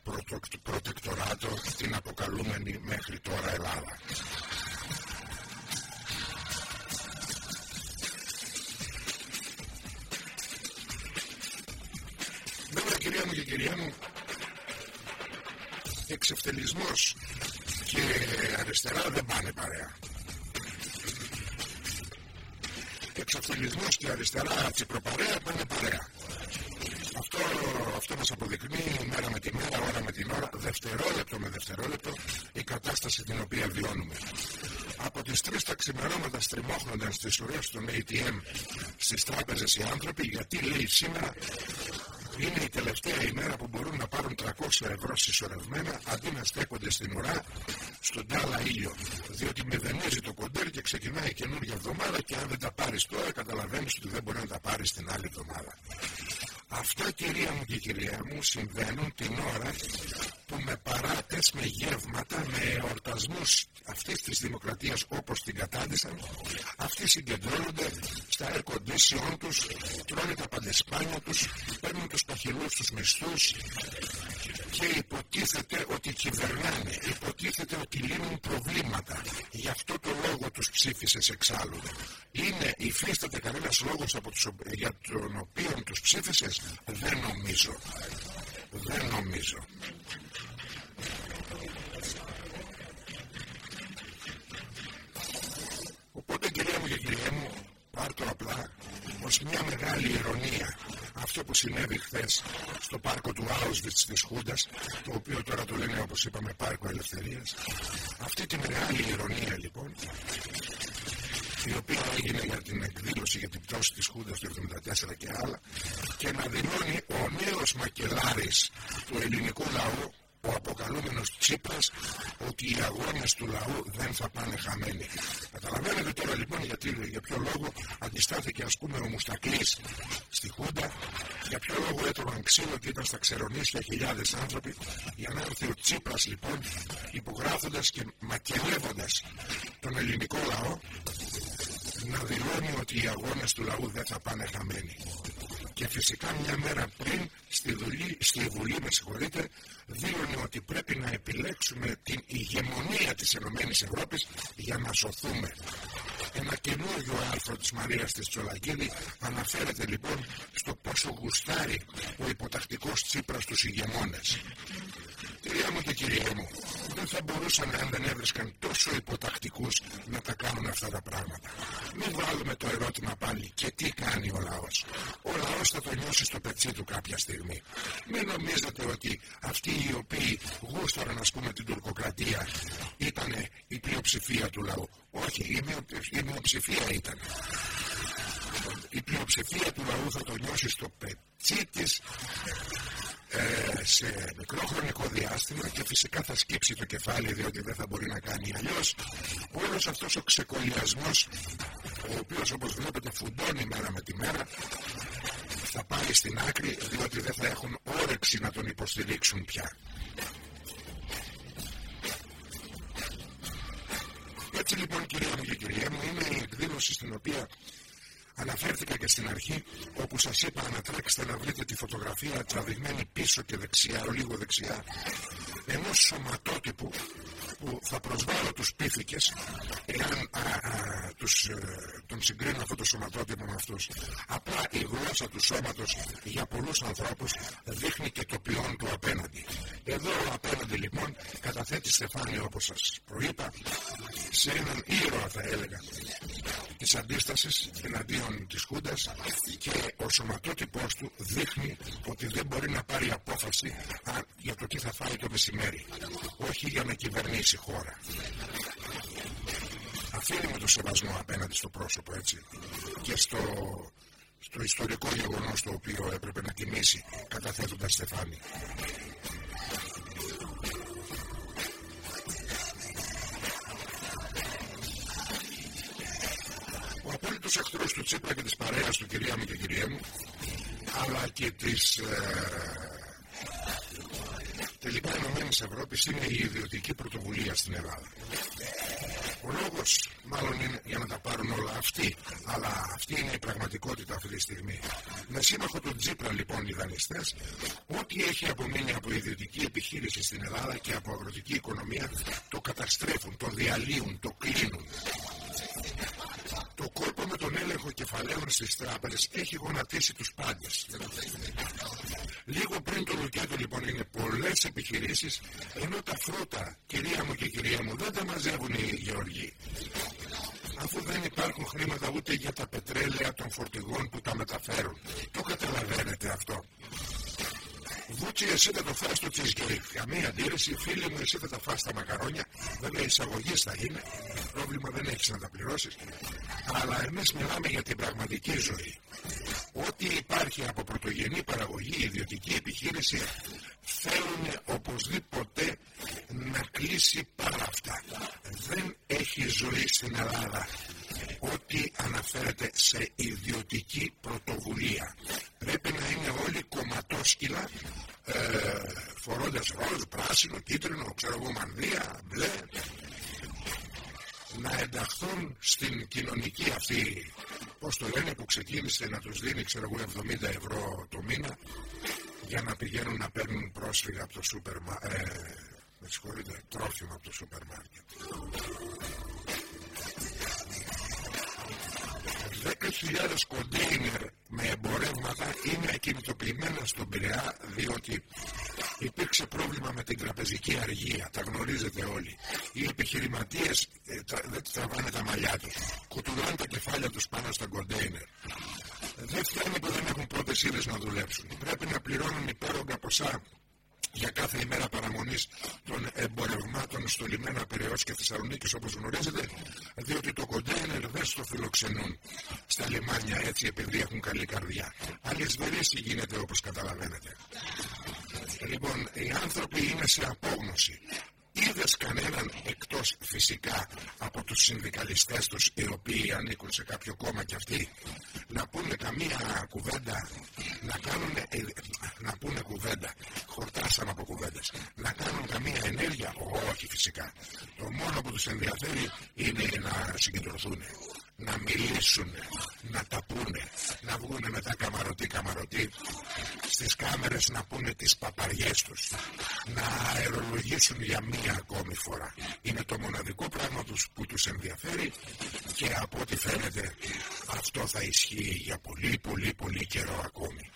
προτεκτοράτο την αποκαλούμενη μέχρι τώρα Ελλάδα. Βέβαια κυρία μου και κυρία μου εξευτελισμός και αριστερά δεν πάνε παρέα. Εξευτελισμός και αριστερά τσιπροπαρέα πάνε παρέα. Αυτό, αυτό μας αποδεικνύει μέρα με τη μέρα, ώρα με την ώρα, δευτερόλεπτο με δευτερόλεπτο η κατάσταση την οποία βιώνουμε. Από τις τρεις τα ξημερώματα στριμώχνονταν στις ουρές των ATM στις τράπεζες οι άνθρωποι γιατί λέει σήμερα είναι η τελευταία ημέρα που μπορούν να πάρουν 300 ευρώ συσσωρευμένα αντί να στέκονται στην ουρά στον τάλα ήλιο. Διότι μηδενίζει το κοντέρ και ξεκινάει η καινούργια εβδομάδα και αν δεν τα πάρεις τώρα, καταλαβαίνεις ότι δεν μπορεί να τα πάρεις την άλλη εβδομάδα. Αυτά κυρία μου και κυρία μου συμβαίνουν την ώρα που με παράτες, με γεύματα, με εορτασμούς αυτής της δημοκρατίας όπως την κατάντησαν αυτοί συγκεντρώνονται στα air condition τους, τρώνε τα παντεσπάνια τους, παίρνουν τους παχυλούς τους μισθούς και υποτίθεται ότι κυβερνάνε, υποτίθεται ότι λύνουν προβλήματα. Γι' αυτό το λόγο τους ψήφισες εξάλλου. Είναι, υφίσταται κανένας λόγος από τους, για τον οποίο τους ψήφισες, δεν νομίζω. Δεν νομίζω. Οπότε κυρία μου και κυρία μου, πάρ' το απλά ως μια μεγάλη ηρωνία. Αυτό που συνέβη χθες στο πάρκο του Auschwitz της Χούντας το οποίο τώρα το λένε όπως είπαμε πάρκο ελευθερίας. Αυτή τη μεγάλη ηρωνία λοιπόν η οποία έγινε για την εκδήλωση για την πτώση της Χούντας του 1974 και άλλα και να δηλώνει ο νέος μακελάρης του ελληνικού λαού ο αποκαλούμενος Τσίπρας ότι οι αγώνες του λαού δεν θα πάνε χαμένοι. Καταλαβαίνετε τώρα λοιπόν γιατί, για ποιο λόγο αντιστάθηκε ας πούμε ο Μουστακλής στη Χούντα, για ποιο λόγο έτρωγαν ξύλο και ήταν στα ξερονίσια χιλιάδες άνθρωποι, για να έρθει ο Τσίπρας λοιπόν υπογράφοντας και μακελεύοντας τον ελληνικό λαό να δηλώνει ότι οι αγώνες του λαού δεν θα πάνε χαμένοι και φυσικά μια μέρα πριν στη, δουλή, στη Βουλή με συγχωρείτε δήλωνε ότι πρέπει να επιλέξουμε την ηγεμονία της Ενωμένης Ευρώπης για να σωθούμε. Ένα καινούργιο άρθρο της Μαρίας της Τσολακίδη αναφέρεται λοιπόν στο πόσο γουστάρει ο υποτακτικός Τσίπρας τους ηγεμόνες. Κυρία μου και κυρία μου, δεν θα μπορούσαν αν δεν έβρισκαν τόσο υποτακτικούς να τα κάνουν αυτά τα πράγματα. Μην βάλουμε το ερώτημα πάλι και τι κάνει ο λαός. Ο λαός θα το νιώσει στο πετσί του κάποια στιγμή. Μην νομίζετε ότι αυτοί οι οποίοι γούσταραν ας πούμε την τουρκοκρατία ήταν η πλειοψηφία του λαού. Όχι, η μειοψηφία ήταν. Η πλειοψηφία του λαού θα το νιώσει στο πετσί της ε, σε μικρό χρονικό διάστημα και φυσικά θα σκύψει το κεφάλι διότι δεν θα μπορεί να κάνει αλλιώς όλος αυτός ο ξεκολλιασμός ο οποίος όπως βλέπετε φουντώνει μέρα με τη μέρα θα πάει στην άκρη διότι δεν θα έχουν όρεξη να τον υποστηρίξουν πια. Έτσι λοιπόν κυρία μου και κυρία μου είναι η εκδήλωση στην οποία Αναφέρθηκα και στην αρχή όπου σας είπα να τρέξετε να βρείτε τη φωτογραφία τραβηγμένη πίσω και δεξιά, λίγο δεξιά ενός σωματότυπου που θα προσβάλλω τους πίθηκες εάν α, α, τους, ε, τον συγκρίνω αυτό το σωματότυπο με αυτούς. Απλά η γλώσσα του σώματος για πολλούς ανθρώπους δείχνει και το ποιόν του απέναντι. Εδώ ο απέναντι λοιπόν καταθέτει στεφάνι όπως σας προείπα σε έναν ήρωα θα έλεγα της αντίστασης εναντίον της Χούντας και ο σωματότυπός του δείχνει ότι δεν μπορεί να πάρει απόφαση για το τι θα φάει το μεσημέρι. Όχι για να κυβερνήσει χώρα. Αφήνουμε το σεβασμό απέναντι στο πρόσωπο έτσι και στο, στο ιστορικό γεγονός το οποίο έπρεπε να τιμήσει καταθέτοντας στεφάνι. τους εχθρούς του Τσίπρα και της παρέας του κυρία μου και κυρία μου αλλά και της ε, τελικά Ενωμένης Ευρώπης είναι η ιδιωτική πρωτοβουλία στην Ελλάδα. Ο λόγος μάλλον είναι για να τα πάρουν όλα αυτοί, αλλά αυτή είναι η πραγματικότητα αυτή τη στιγμή. Με σύμμαχο του Τζίπρα λοιπόν οι δανειστές, ό,τι έχει απομείνει από ιδιωτική επιχείρηση στην Ελλάδα και από αγροτική οικονομία, το καταστρέφουν, το διαλύουν, το κλείνουν. Το κόλπο με τον έλεγχο κεφαλαίων στις τράπεζες έχει γονατίσει τους πάντες. Λίγο πριν το Λουκέτο λοιπόν είναι πολλές επιχειρήσεις ενώ τα φρούτα, κυρία μου και κυρία μου, δεν τα μαζεύουν οι γεωργοί. Αφού δεν υπάρχουν χρήματα ούτε για τα πετρέλαια των φορτηγών που τα μεταφέρουν. Το καταλαβαίνετε αυτό. Βούτσι, εσύ θα το φας το cheesecake. Καμία αντίρρηση, φίλοι μου, εσύ θα τα φας τα μακαρόνια. Βέβαια, εισαγωγή θα είναι. Πρόβλημα δεν έχεις να τα πληρώσεις. Αλλά εμείς μιλάμε για την πραγματική ζωή. Ό,τι υπάρχει από πρωτογενή παραγωγή, ιδιωτική επιχείρηση, θέλουν οπωσδήποτε να κλείσει πάρα αυτά. Δεν έχει ζωή στην Ελλάδα ό,τι αναφέρεται σε ιδιωτική πρωτοβουλία. Πρέπει να είναι όλοι κομματόσκυλα ε, φορώντας ροζ, πράσινο, κίτρινο, ξέρω εγώ, μανδύα, μπλε να ενταχθούν στην κοινωνική αυτή πώς το λένε που ξεκίνησε να τους δίνει ξέρω εγώ 70 ευρώ το μήνα για να πηγαίνουν να παίρνουν πρόσφυγα από το σούπερ ε, με συγχωρείτε τρόφιμα από το σούπερ μάρκετ 10.000 κοντέινερ με εμπορεύματα είναι κινητοποιημένα στον Πειραιά διότι υπήρξε πρόβλημα με την τραπεζική αργία. Τα γνωρίζετε όλοι. Οι επιχειρηματίες ε, δεν τραβάνε τα μαλλιά τους. Κουτουλάνε τα κεφάλια τους πάνω στα κοντέινερ. Δεν φτάνει που δεν έχουν πρώτες ύλες να δουλέψουν. Πρέπει να πληρώνουν υπέρογκα ποσά για κάθε ημέρα παραμονής των εμπορευμάτων στο λιμένα Περαιός και Θεσσαλονίκης όπως γνωρίζετε διότι το κοντέινερ δεν στο φιλοξενούν στα λιμάνια έτσι επειδή έχουν καλή καρδιά. Αλυσβερίσι γίνεται όπως καταλαβαίνετε. Λοιπόν, οι άνθρωποι είναι σε απόγνωση. Είδες κανέναν εκτός φυσικά από τους συνδικαλιστές τους οι οποίοι ανήκουν σε κάποιο κόμμα και αυτοί; Να πούνε καμία κουβέντα να κάνουν ε, να πούνε κουβέντα χορτάσαν από κουβέντες να κάνουν καμία ενέργεια; Όχι φυσικά. Το μόνο που τους ενδιαφέρει είναι να συγκεντρωθούν να μιλήσουν, να τα πούνε, να βγουν μετά καμαρωτή καμαρωτή στις κάμερες να πούνε τις παπαριές τους, να αερολογήσουν για μία ακόμη φορά. Είναι το μοναδικό πράγμα τους που τους ενδιαφέρει και από ό,τι φαίνεται αυτό θα ισχύει για πολύ πολύ πολύ καιρό ακόμη.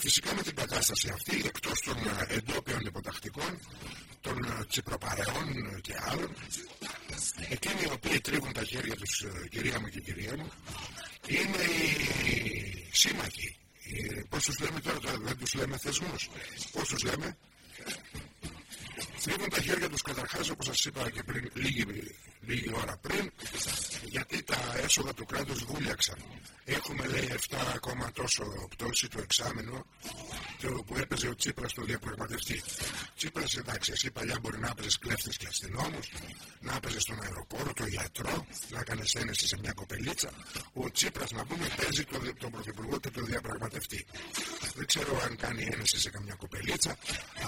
Φυσικά με την κατάσταση αυτή, εκτός των ε, εντόπιων υποτακτικών, των ε, τσιπροπαρεών και άλλων, εκείνοι οι οποίοι τρίβουν τα χέρια τους, ε, κυρία μου και κυρία μου, είναι οι σύμμαχοι. Πώς τους λέμε τώρα, δεν τους λέμε θεσμούς. Πώς τους λέμε, Τρίβουν τα χέρια τους καταρχάς όπως σας είπα και πριν λίγη, λίγη ώρα πριν γιατί τα έσοδα του κράτους βούλιαξαν. Έχουμε λέει 7 ακόμα τόσο πτώση το εξάμεινο που έπαιζε ο Τσίπρας στο διαπραγματευτή. Τσίπρας εντάξει εσύ παλιά μπορεί να έπαιζες κλέφτες και αστυνόμους να έπαιζες στον αεροπόρο, το γιατρό να έκανε ένεση σε μια κοπελίτσα. Ο Τσίπρας να πούμε παίζει τον, τον πρωθυπουργό και τον διαπραγματευτή. Δεν ξέρω αν κάνει ένεση σε καμιά κοπελίτσα.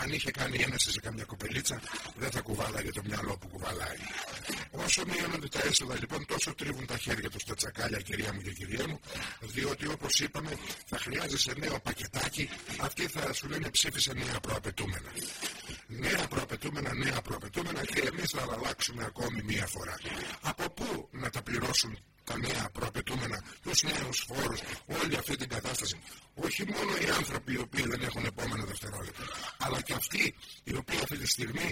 Αν είχε κάνει ένεση σε καμιά κοπελίτσα δεν θα κουβάλαγε το μυαλό που κουβαλάει. Όσο μειώνονται τα έσοδα λοιπόν τόσο τρίβουν τα χέρια τους στα τσακάλια κυρία μου και κυρία μου διότι όπως είπαμε θα χρειάζεσαι νέο πακετάκι αυτοί θα σου λένε ψήφισε νέα προαπαιτούμενα. Νέα προαπαιτούμενα, νέα προαπαιτούμενα και εμείς θα αλλάξουμε ακόμη μία φορά. Από πού να τα πληρώσουν τα νέα προαπαιτούμενα, τους νέους φόρους, όλη αυτή την κατάσταση. Όχι μόνο οι άνθρωποι οι οποίοι δεν έχουν επόμενο δευτερόλεπτο, αλλά και αυτοί οι οποίοι αυτή τη στιγμή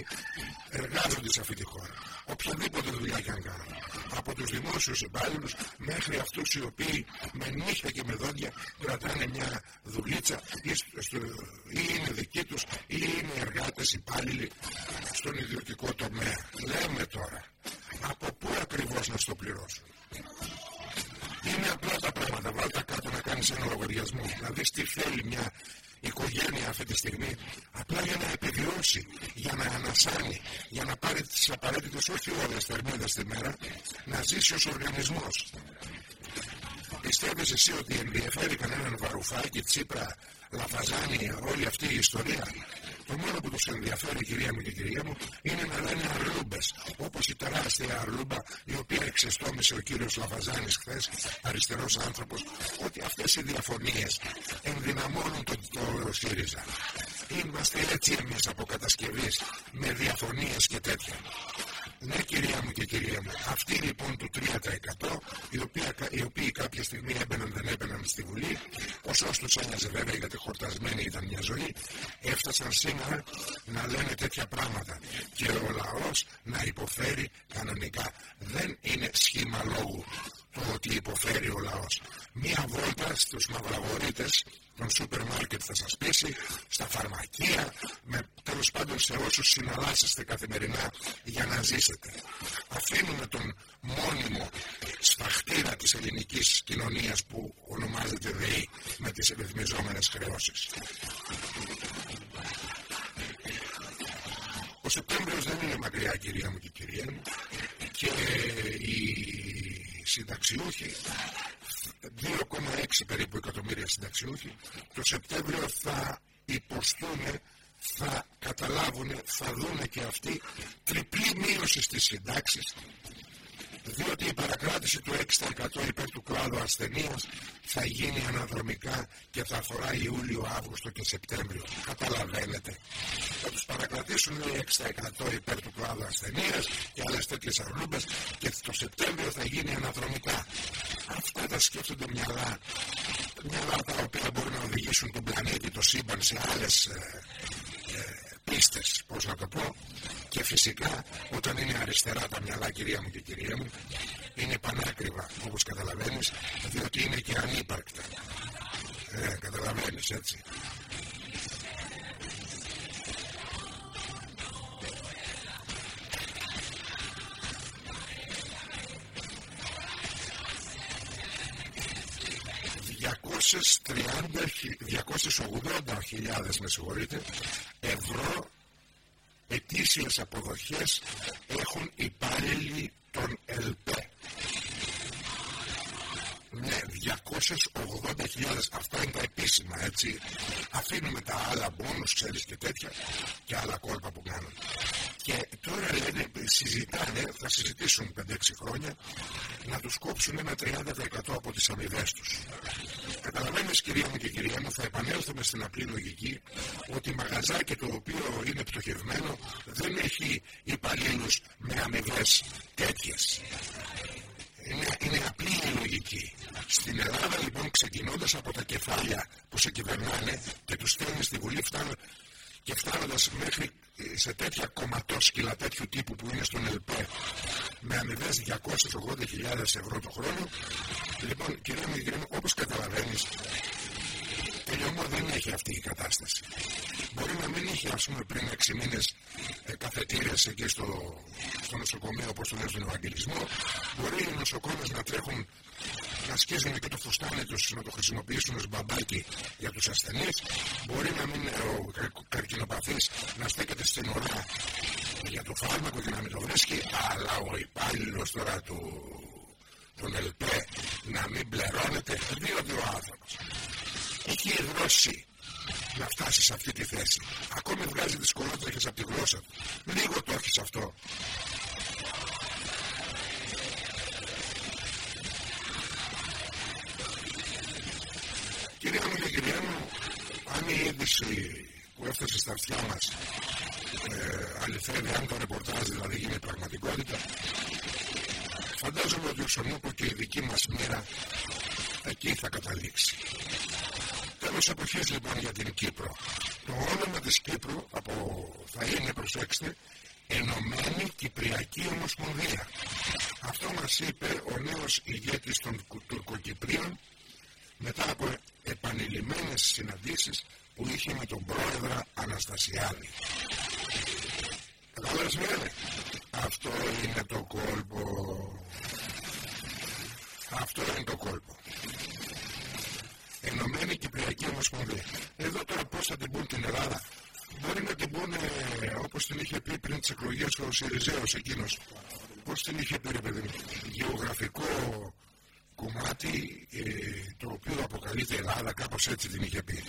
εργάζονται σε αυτή τη χώρα. Οποιαδήποτε δουλειά και αν κάνουν. Από τους δημόσιους υπάλληλους μέχρι αυτούς οι οποίοι με νύχτα και με δόντια κρατάνε μια δουλίτσα ή, ή είναι δικοί τους ή είναι εργάτες υπάλληλοι στον ιδιωτικό τομέα. Λέμε τώρα, από πού ακριβώς να στο πληρώσουν. Είναι απλά τα πράγματα. Βάλτε κάτω να κάνεις ένα λογαριασμό. Να δεις τι θέλει μια οικογένεια αυτή τη στιγμή. Απλά για να επιβιώσει, για να ανασάνει, για να πάρει τις απαραίτητες όχι ώρε θερμίδες τη μέρα, να ζήσει ως οργανισμός. Πιστεύεις εσύ ότι ενδιαφέρει κανέναν βαρουφάκι, τσίπρα, λαφαζάνι, όλη αυτή η ιστορία; Το μόνο που τους ενδιαφέρει, κυρία μου και κυρία μου, είναι να λένε αρλούμπες. Όπως η τεράστια αρλούμπα η οποία εξεστόμησε ο κύριος Λαβαζάνη χθες, αριστερός άνθρωπος, ότι αυτές οι διαφωνίες ενδυναμώνουν το, το ΣΥΡΙΖΑ. Είμαστε έτσι εμείς από κατασκευή με διαφωνίες και τέτοια. Ναι κυρία μου και κυρία μου, αυτοί λοιπόν του 3% οι, οποία, οι οποίοι κάποια στιγμή έμπαιναν δεν έμπαιναν στη Βουλή, όσο τους ένοιαζε βέβαια γιατί χορτασμένη ήταν μια ζωή, έφτασαν σήμερα να λένε τέτοια πράγματα και ο λαός να υποφέρει κανονικά. Δεν είναι σχήμα λόγου το ότι υποφέρει ο λαός. Μία βόλτα στους μαυραγορείτες των σούπερ μάρκετ θα σας πείσει, στα φαρμακεία, με τέλος πάντων σε όσους συναλλάσσεστε καθημερινά για να ζήσετε. Αφήνουμε τον μόνιμο σφαχτήρα της ελληνικής κοινωνίας που ονομάζεται ΔΕΗ με τις ρυθμιζόμενες χρεώσεις. Ο Σεπτέμβριος δεν είναι μακριά κυρία μου και κυρία μου και οι συνταξιούχοι 2,6 περίπου εκατομμύρια συνταξιούχοι. Το Σεπτέμβριο θα υποστούν θα καταλάβουν, θα δούνε και αυτοί τριπλή μείωση στις συντάξεις διότι η παρακράτηση του 6% υπέρ του κλάδου ασθενείας θα γίνει αναδρομικά και θα αφορά Ιούλιο, Αύγουστο και Σεπτέμβριο. Καταλαβαίνετε. Θα τους παρακρατήσουν 6% υπέρ του κλάδου ασθενείας και άλλες τέτοιες αρλούμπες και το Σεπτέμβριο θα γίνει αναδρομικά. Αυτά τα σκέφτονται μυαλά, μυαλά τα οποία μπορούν να οδηγήσουν τον πλανήτη, το σύμπαν σε άλλες ε, ε, πίστες, πώς να το πω, Και φυσικά όταν είναι αριστερά τα μυαλά κυρία μου και κυρία μου είναι πανάκριβα όπως καταλαβαίνεις διότι είναι και ανύπαρκτα. Ε, καταλαβαίνεις έτσι. 280.000 με συγχωρείτε ευρώ ετήσιες αποδοχές έχουν υπάλληλοι των ΕΛΠΕ. Ναι, 280.000 αυτά είναι τα επίσημα έτσι. Αφήνουμε τα άλλα μπόνους, ξέρεις και τέτοια και άλλα κόλπα που κάνουν. Και τώρα λένε, συζητάνε, θα συζητήσουν 5-6 χρόνια να τους κόψουν ένα 30% από τις αμοιβές τους. Καταλαβαίνεις κυρία μου και κυρία μου, θα επανέλθουμε στην απλή λογική ότι μαγαζάκι το οποίο είναι πτωχευμένο δεν έχει υπαλλήλους με αμοιβές τέτοιες. Είναι, είναι απλή η λογική. Στην Ελλάδα λοιπόν ξεκινώντας από τα κεφάλια που σε κυβερνάνε και τους στέλνεις στη Βουλή φτάνουν και φτάνοντας μέχρι σε τέτοια κομματόσκυλα τέτοιου τύπου που είναι στον ΕΛΠΕ με αμοιβές 280.000 ευρώ το χρόνο λοιπόν κυρία μου και όπως καταλαβαίνεις τελειωμό δεν έχει αυτή η κατάσταση. Μπορεί να μην είχε ας πούμε πριν 6 μήνες ε, καφετήρες εκεί στο, στο νοσοκομείο όπως το λέει στον Ευαγγελισμό. Μπορεί οι νοσοκόμες να τρέχουν να σκίζουν και το φουστάνι τους να το χρησιμοποιήσουν ως μπαμπάκι για τους ασθενείς μπορεί να μην ο καρκινοπαθής να στέκεται στην ουρά για το φάρμακο και να μην το βρίσκει αλλά ο υπάλληλος τώρα του τον ΕΛΠΕ να μην πληρώνεται διότι ο άνθρωπος έχει εδρώσει να φτάσει σε αυτή τη θέση. Ακόμη βγάζει δυσκολότερες από τη γλώσσα του. Λίγο το έχεις αυτό. Κυρία μου και κυρία μου, αν η είδηση που έφτασε στα αυτιά μας ε, αληθεύει, αν το ρεπορτάζ δηλαδή γίνει πραγματικότητα, φαντάζομαι ότι ο Σονούπο και η δική μας μοίρα εκεί θα καταλήξει. Τέλος εποχής λοιπόν για την Κύπρο. Το όνομα της Κύπρου από, θα είναι, προσέξτε, Ενωμένη Κυπριακή Ομοσπονδία. Αυτό μας είπε ο νέος ηγέτης των Τουρκοκυπρίων μετά από επανειλημμένες συναντήσεις που είχε με τον πρόεδρο Αναστασιάδη. Κατάλαβες Αυτό είναι το κόλπο. Αυτό είναι το κόλπο. Ενωμένη Κυπριακή Ομοσπονδία. Εδώ τώρα πώς θα την πούν την Ελλάδα. Μπορεί να την πούνε όπως την είχε πει πριν τις εκλογές ο Σιριζέος εκείνος. Πώς την είχε πει ρε παιδί μου. Γεωγραφικό κομμάτι ε, το οποίο αποκαλείται Ελλάδα, κάπως έτσι την είχε πει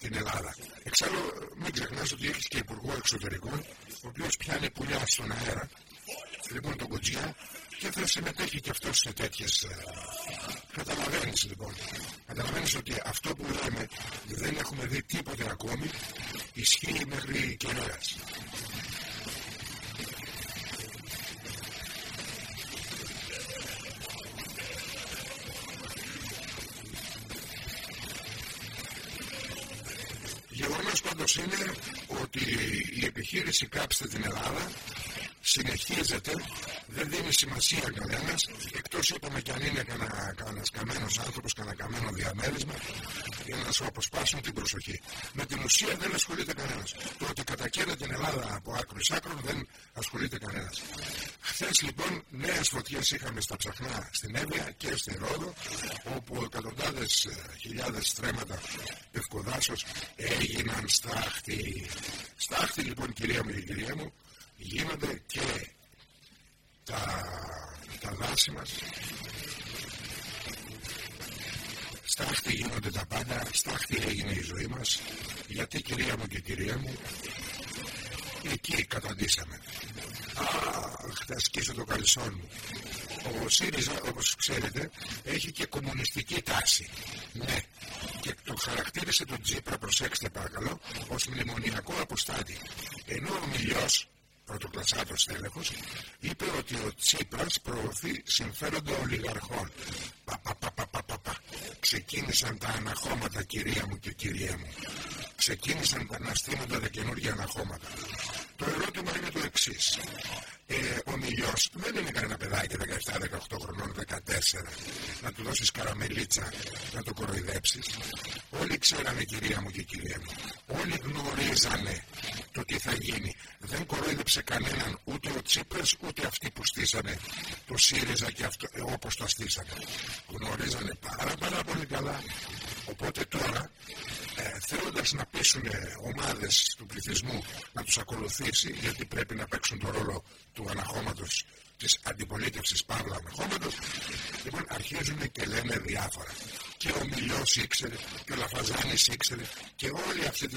την Ελλάδα. Εξάλλου μην ξεχνάς ότι έχεις και υπουργό εξωτερικών ο οποίος πιάνει πουλιά στον αέρα λοιπόν τον Κοτζιά και θα συμμετέχει και αυτός σε τέτοιες ε, καταλαβαίνεις λοιπόν καταλαβαίνεις ότι αυτό που λέμε δεν έχουμε δει τίποτε ακόμη ισχύει μέχρι κεραίας επιχείρηση κάψτε την Ελλάδα συνεχίζεται, δεν δίνει σημασία κανένας, εκτός είπαμε κι αν είναι κανένα καμένος άνθρωπος, κανένα καμένο διαμέρισμα, για να σου αποσπάσουν την προσοχή. Με την ουσία δεν ασχολείται κανένας. Το ότι κατακαίνε την Ελλάδα από άκρο εις άκρο δεν ασχολείται κανένας. Χθες λοιπόν νέες φωτιές είχαμε στα ψαχνά στην Εύβοια και στη Ρόδο, όπου εκατοντάδες ε, χιλιάδες στρέμματα ευκοδάσεω έγιναν στάχτη. Στάχτη λοιπόν κυρία μου και κυρία μου, γίνονται και τα, τα δάση μας στάχτη γίνονται τα πάντα στάχτη έγινε η ζωή μας. Γιατί κυρία μου και κυρία μου εκεί καταντήσαμε. Αχ θα σκίσω το καλσόν μου. Ο ΣΥΡΙΖΑ όπως ξέρετε έχει και κομμουνιστική τάση. Ναι και το χαρακτήρισε τον Τζίπρα προσέξτε παρακαλώ ως μνημονιακό αποστάτη. Ενώ ο Μιλιός πρωτοκλασσάτος τέλεχος, είπε ότι ο Τσίπρας προωθεί συμφέροντα ολιγαρχών. Πα, πα, πα, πα, πα, πα, Ξεκίνησαν τα αναχώματα κυρία μου και κυρία μου. Ξεκίνησαν τα αναστήματα τα καινούργια αναχώματα. Το ερώτημα είναι το εξής. Ε, ο Μιλιός δεν είναι κανένα παιδάκι 17-18 χρονών, 14 να του δώσεις καραμελίτσα να το κοροϊδέψεις. Όλοι ξέρανε κυρία μου και κυρία μου. Όλοι γνωρίζανε το τι θα γίνει. Δεν κοροϊδέψε κανέναν ούτε ο Τσίπρας ούτε αυτοί που στήσανε το ΣΥΡΙΖΑ και αυτό, ε, όπως το στήσανε. Γνωρίζανε πάρα πάρα πολύ καλά. Οπότε τώρα ε, θέλοντας να πείσουν ομάδες του πληθυσμού να τους ακολουθήσει γιατί πρέπει να παίξουν το ρόλο του αναχώματος της αντιπολίτευσης Παύλα Αναχώματος λοιπόν αρχίζουν και λένε διάφορα και ο Μιλιός ήξερε και ο Λαφαζάνης ήξερε και όλοι αυτοί,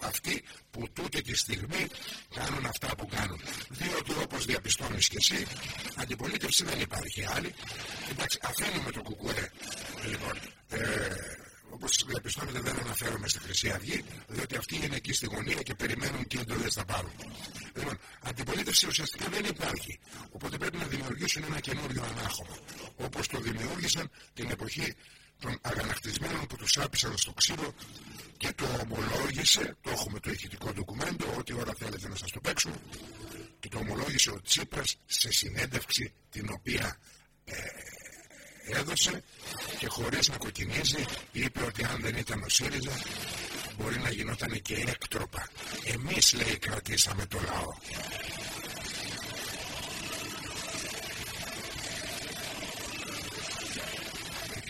αυτοί που τούτη τη στιγμή κάνουν αυτά που κάνουν διότι όπως διαπιστώνεις και εσύ αντιπολίτευση δεν υπάρχει άλλη εντάξει αφήνουμε το κουκουέ λοιπόν ε, Όπως διαπιστώνετε, δεν αναφέρομαι στη Χρυσή Αυγή, διότι αυτοί είναι εκεί στη γωνία και περιμένουν τι εντολές θα πάρουν. Λοιπόν, αντιπολίτευση ουσιαστικά δεν υπάρχει. Οπότε πρέπει να δημιουργήσουν ένα καινούριο ανάχωμα. Όπως το δημιούργησαν την εποχή των αγανακτισμένων που τους άπησαν στο ξύλο και το ομολόγησε, το έχουμε το ηχητικό ντοκουμέντο, ό,τι ώρα θέλετε να σας το παίξουμε, και το ομολόγησε ο Τσίπρας σε συνέντευξη την οποία ε, έδωσε και χωρίς να κοκκινίζει είπε ότι αν δεν ήταν ο ΣΥΡΙΖΑ μπορεί να γινόταν και έκτροπα. Εμείς λέει κρατήσαμε το λαό.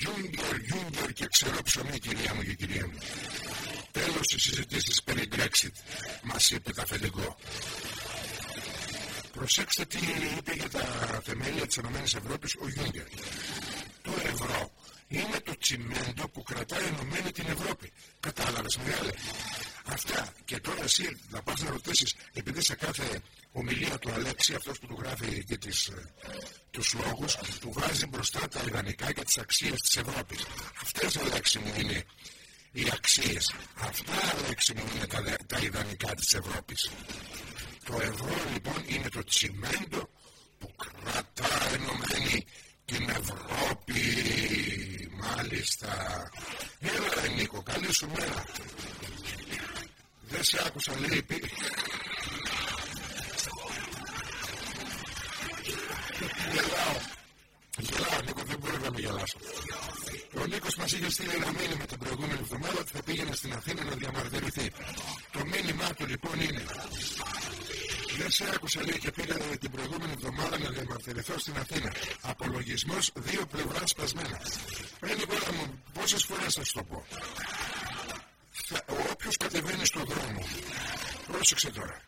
Γιούγκερ, Γιούγκερ και ξερό ψωμί κυρία μου και κυρία μου. Τέλος της συζητήσεις περί Brexit μας είπε τα αφεντικό. Προσέξτε τι είπε για τα θεμέλια της ΕΕ ο Γιούγκερ το ευρώ είναι το τσιμέντο που κρατάει ενωμένη την Ευρώπη. Κατάλαβες μεγάλε. Αυτά. Και τώρα εσύ να πας να ρωτήσεις, επειδή σε κάθε ομιλία του Αλέξη, αυτός που του γράφει και τις, ε, τους λόγους, του βάζει μπροστά τα ιδανικά και τις αξίες της Ευρώπης. Αυτές, Αλέξη μου, είναι οι αξίες. Αυτά, Αλέξη μου, είναι τα, τα ιδανικά της Ευρώπης. Το ευρώ, λοιπόν, είναι το τσιμέντο που κρατάει ενωμένη την Ευρώπη μάλιστα έλα Νίκο καλή σου μέρα δεν σε άκουσα λέει γελάω γελάω Νίκο δεν μπορεί να με γελάσω ο Νίκος μας είχε στείλει ένα μήνυμα την προηγούμενη εβδομάδα ότι θα πήγαινε στην Αθήνα να διαμαρτυρηθεί το μήνυμά του λοιπόν είναι δεν σε άκουσα λέει και πήγα την προηγούμενη εβδομάδα να διαμαρτυρηθώ στην Αθήνα. Απολογισμός δύο πλευρά σπασμένα. Πέντε κόλλα μου, πόσες φορές θα σου το πω; Όποιο κατεβαίνει στον δρόμο, πρόσεξε τώρα.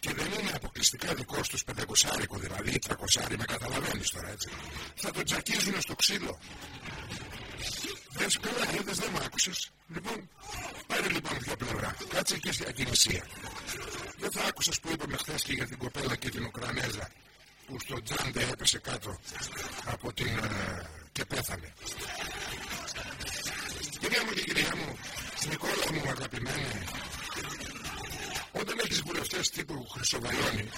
Και δεν είναι αποκλειστικά δικό τους 500 δηλαδή ή 300 με καταλαβαίνεις τώρα έτσι. Θα τον τζακίζουν στο ξύλο. Δεν σου καλά, είδες, δεν μ' άκουσες. Λοιπόν, πάρε λοιπόν δύο πλευρά. Κάτσε εκεί στην ακινησία. Δεν θα άκουσα που είπαμε χθες και για την κοπέλα και την Ουκρανέζα που στο τζάντε έπεσε κάτω από την. Ε, και πέθανε. Κυρία μου και κυρία μου, Νικόλα μου αγαπημένη, όταν έχει βουλευτές τύπου Χρυσοβαλώνη,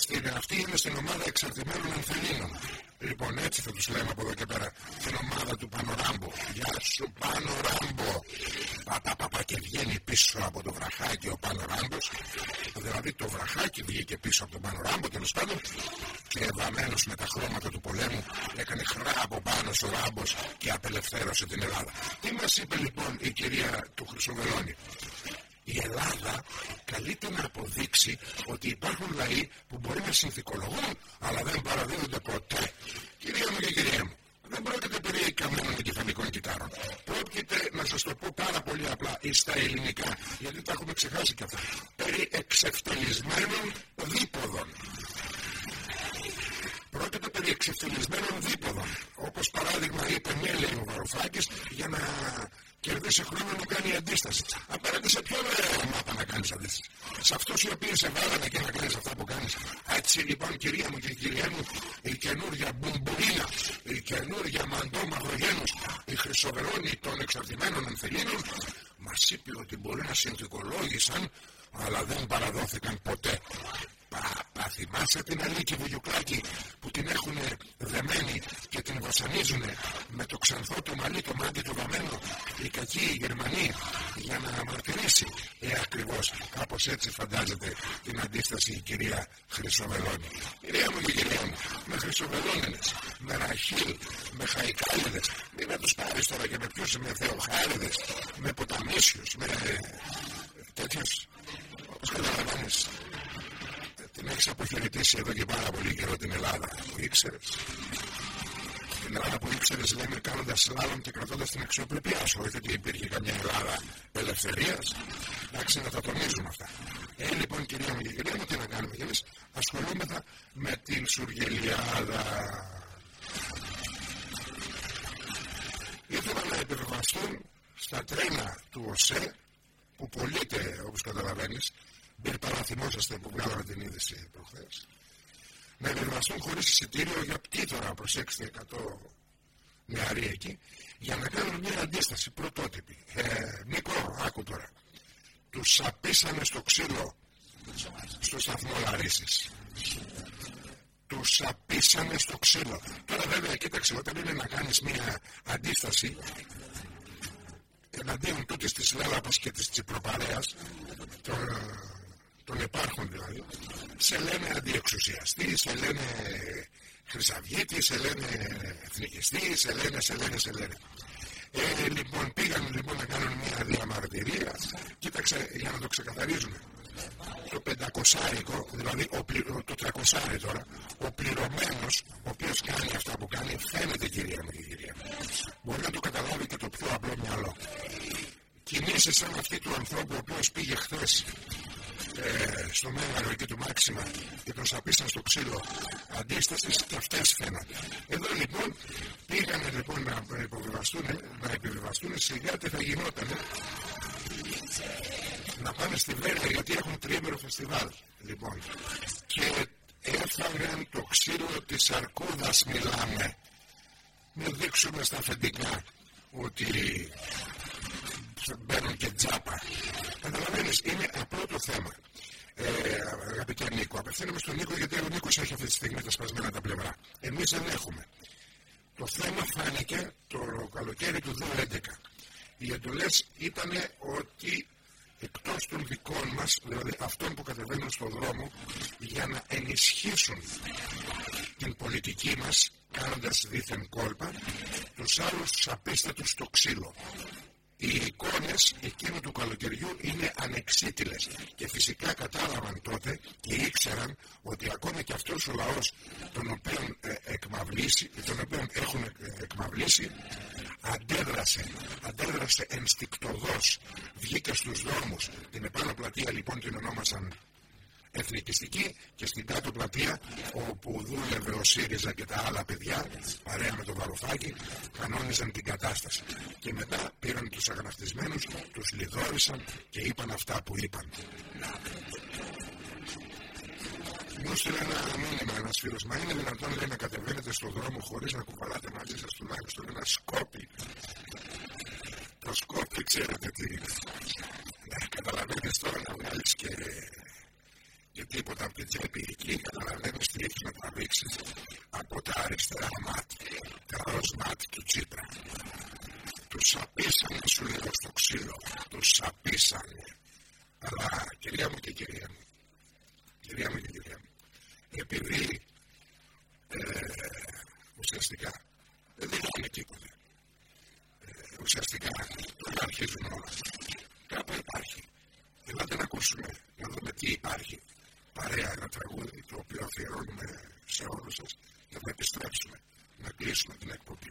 στην αυτή είναι στην ομάδα εξαρτημένων ανθελίνων. Λοιπόν, έτσι θα τους λέμε από εδώ και πέρα. Την ομάδα του Πανοράμπο. Γεια σου, Πανοράμπο. Παπα, παπα και βγαίνει πίσω από το βραχάκι ο Πανοράμπος. Δηλαδή το βραχάκι βγήκε πίσω από τον Πανοράμπο, τέλος πάντων. Και βαμμένος με τα χρώματα του πολέμου έκανε χρά από πάνω ο Ράμπος και απελευθέρωσε την Ελλάδα. Τι μας είπε λοιπόν η κυρία του Χρυσοβελώνη η Ελλάδα καλείται να αποδείξει ότι υπάρχουν λαοί που μπορεί να συνθηκολογούν αλλά δεν παραδίδονται ποτέ. Κυρία μου και κυρία μου, δεν πρόκειται περί καμένων κεφαλικών κυτάρων. Πρόκειται να σας το πω πάρα πολύ απλά στα ελληνικά, γιατί τα έχουμε ξεχάσει κι αυτά. Περί εξευτελισμένων δίποδων. Πρόκειται περί εξευτελισμένων δίποδων. Όπως παράδειγμα είπε ναι, λέει ο Βαρουφάκη, για να κερδίσει χρόνο να κάνει αντίσταση. Απέναντι σε ποιον μάπα να κάνεις αντίσταση. Σε αυτούς οι οποίοι σε βάλανε και να κάνεις αυτά που κάνεις. Έτσι λοιπόν, κυρία μου και κυρία μου, η καινούργια μπουμπουρίνα, η καινούργια μαντό μαυρογένου, η χρυσοβερόνη των εξαρτημένων ανθελίνων, μας είπε ότι μπορεί να συνθηκολόγησαν, αλλά δεν παραδόθηκαν ποτέ. Πα, θυμάσαι την Αλίκη Βουγιουκλάκη που την έχουν δεμένη και την βασανίζουν με το ξανθό του μαλλί το μάτι του βαμμένο η κακή Γερμανία για να μαρτυρήσει. Ε, ακριβώς κάπως έτσι φαντάζεται την αντίσταση η κυρία Χρυσοβελώνη. Κυρία μου και κυρία μου, με Χρυσοβελώνενες, με Ραχίλ, με Χαϊκάλιδες, μην με τους πάρεις τώρα και με ποιους, με Θεοχάριδες, με Ποταμίσιους, με τέτοιους, όπως καταλαβαίνεις, την έχεις αποχαιρετήσει εδώ και πάρα πολύ καιρό την Ελλάδα, που ήξερες. Την Ελλάδα που ήξερες λέμε κάνοντας σλάλομ και κρατώντας την αξιοπρέπειά σου, όχι ότι υπήρχε καμιά Ελλάδα ελευθερίας. Εντάξει, να τα τονίζουμε αυτά. Ε, λοιπόν, κυρία μου και κυρία μου, τι να κάνουμε. Και εμείς ασχολούμεθα με την Σουργελιάδα. Ήθελα να επιβεβαστούν στα τρένα του ΟΣΕ που πωλείται, όπως καταλαβαίνεις, δεν παραθυμόσαστε που βγάλαμε την είδηση προχθές, να επιβεβαστούν χωρίς εισιτήριο για πτήτορα, προσέξτε, 100 νεαροί εκεί, για να κάνουν μια αντίσταση πρωτότυπη. Ε, Νίκο, άκου τώρα. Τους απίσανε στο ξύλο στο σταθμό Λαρίσης. Τους απίσανε στο ξύλο. Τώρα βέβαια, κοίταξε, όταν είναι να κάνεις μια αντίσταση εναντίον τούτης της Λέλαπας και της Τσιπροπαρέας, των, των υπάρχων δηλαδή, σε λένε αντιεξουσιαστή, σε λένε Χρυσαυγίτη, σε λένε εθνικιστή, σε λένε, σε λένε, σε λένε. Ε, λοιπόν, πήγαν λοιπόν να κάνουν μια διαμαρτυρία. Κοίταξε, για να το ξεκαθαρίζουμε. Το πεντακοσάρικο, δηλαδή ο, το τρακοσάρι τώρα, ο πληρωμένος, ο οποίος κάνει αυτά που κάνει, φαίνεται κυρία μου και κυρία μου. Μπορεί να το καταλάβει και το πιο απλό μυαλό. Κινήσεις σαν αυτή του ανθρώπου ο οποίος πήγε χθες ε, στο μέγαρο εκεί του Μάξιμα και τον σαπίσαν στο ξύλο. Αντίστασης και αυτές φαίνονται. Εδώ λοιπόν πήγανε λοιπόν να επιβιβαστούν, να επιβιβαστούν σιγά τι θα γινόταν να πάνε στη Βέρεια γιατί έχουν τρίμερο φεστιβάλ λοιπόν. Και έφαγαν το ξύλο της αρκούδας μιλάμε. Μην δείξουμε στα αφεντικά ότι μπαίνουν και τζάπα. Καταλαβαίνεις, είναι απλό το θέμα. Ε, αγαπητέ Νίκο, απευθύνομαι στον Νίκο γιατί ο Νίκος έχει αυτή τη στιγμή τα σπασμένα τα πλευρά. Εμείς δεν έχουμε. Το θέμα φάνηκε το καλοκαίρι του 2011. Οι εντολές ήταν ότι εκτός των δικών μας, δηλαδή αυτών που κατεβαίνουν στον δρόμο, για να ενισχύσουν την πολιτική μας, κάνοντας δίθεν κόλπα, τους άλλους τους απίστατους στο ξύλο οι εικόνες εκείνου του καλοκαιριού είναι ανεξίτηλες και φυσικά κατάλαβαν τότε και ήξεραν ότι ακόμα και αυτός ο λαός τον οποίο, ε, εκμαυλήσει, τον οποίο έχουν ε, εκμαυλήσει αντέδρασε, αντέδρασε ενστικτοδός βγήκε στους δρόμους. Την επάνω πλατεία λοιπόν την ονόμασαν εθνικιστική και στην κάτω πλατεία όπου δούλευε ο ΣΥΡΙΖΑ και τα άλλα παιδιά παρέα με το Βαρουφάκη κανόνιζαν την κατάσταση και μετά πήραν τους αγανακτισμένους τους λιδόρισαν και είπαν αυτά που είπαν μου έστειλε ένα μήνυμα ένας φίλος. Μα είναι δυνατόν λέει, να κατεβαίνετε στον δρόμο χωρίς να κουβαλάτε μαζί σας τουλάχιστον ένα σκόπι. Το σκόπι ξέρετε τι είναι. Ναι, καταλαβαίνετε τώρα να βγάλεις και και τίποτα από την τσέπη εκεί καταλαβαίνεις τι έχεις να τραβήξεις από τα αριστερά μάτια τα ροζ μάτια του Τσίπρα. Τους σαπίσανε σου λέω στο ξύλο. Τους σαπίσανε. Αλλά κυρία μου και κυρία μου κυρία μου και κυρία μου επειδή ε, ουσιαστικά δεν δηλώνει τίποτα. Ε, ουσιαστικά τώρα αρχίζουν όλα κάπου υπάρχει. Ελάτε να ακούσουμε, να δούμε τι υπάρχει παρέα ένα τραγούδι το οποίο αφιερώνουμε σε όλους σας για να επιστρέψουμε, να κλείσουμε την εκπομπή.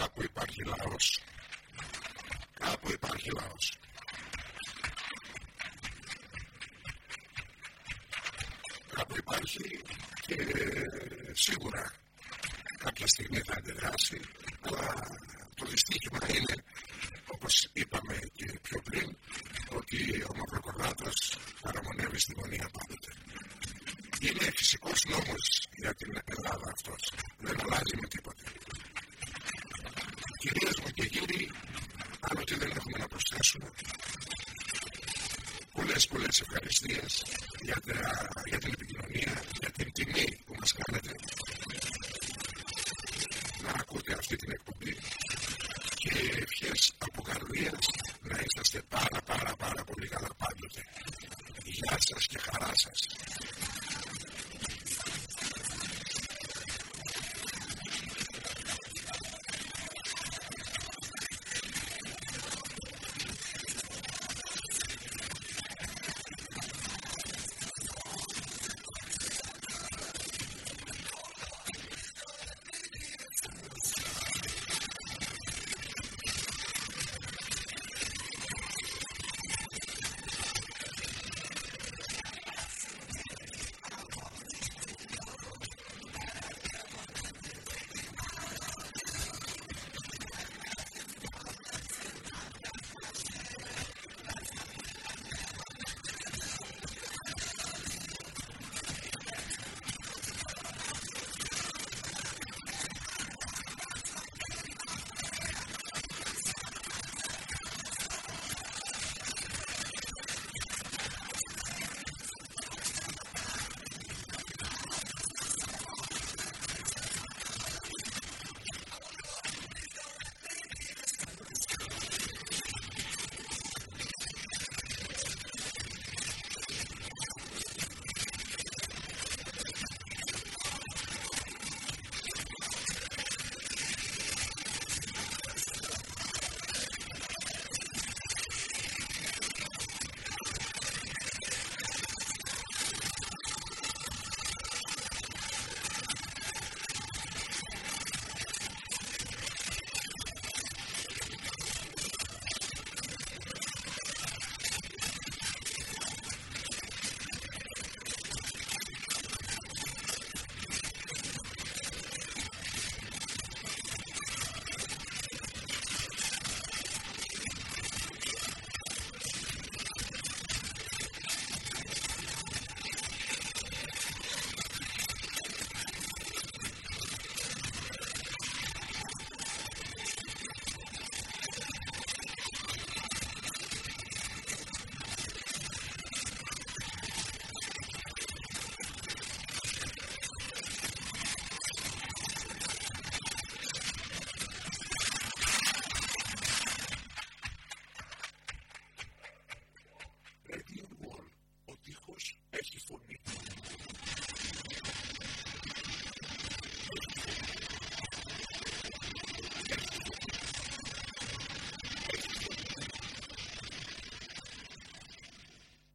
Κάπου υπάρχει λαός. Κάπου υπάρχει λαός. Κάπου υπάρχει και σίγουρα κάποια στιγμή θα αντιδράσει, αλλά το δυστύχημα είναι, όπως είπαμε και πιο πριν, ότι ο Μαυροκορδάτος παραμονεύει στη γωνία πάντοτε. Είναι φυσικός νόμος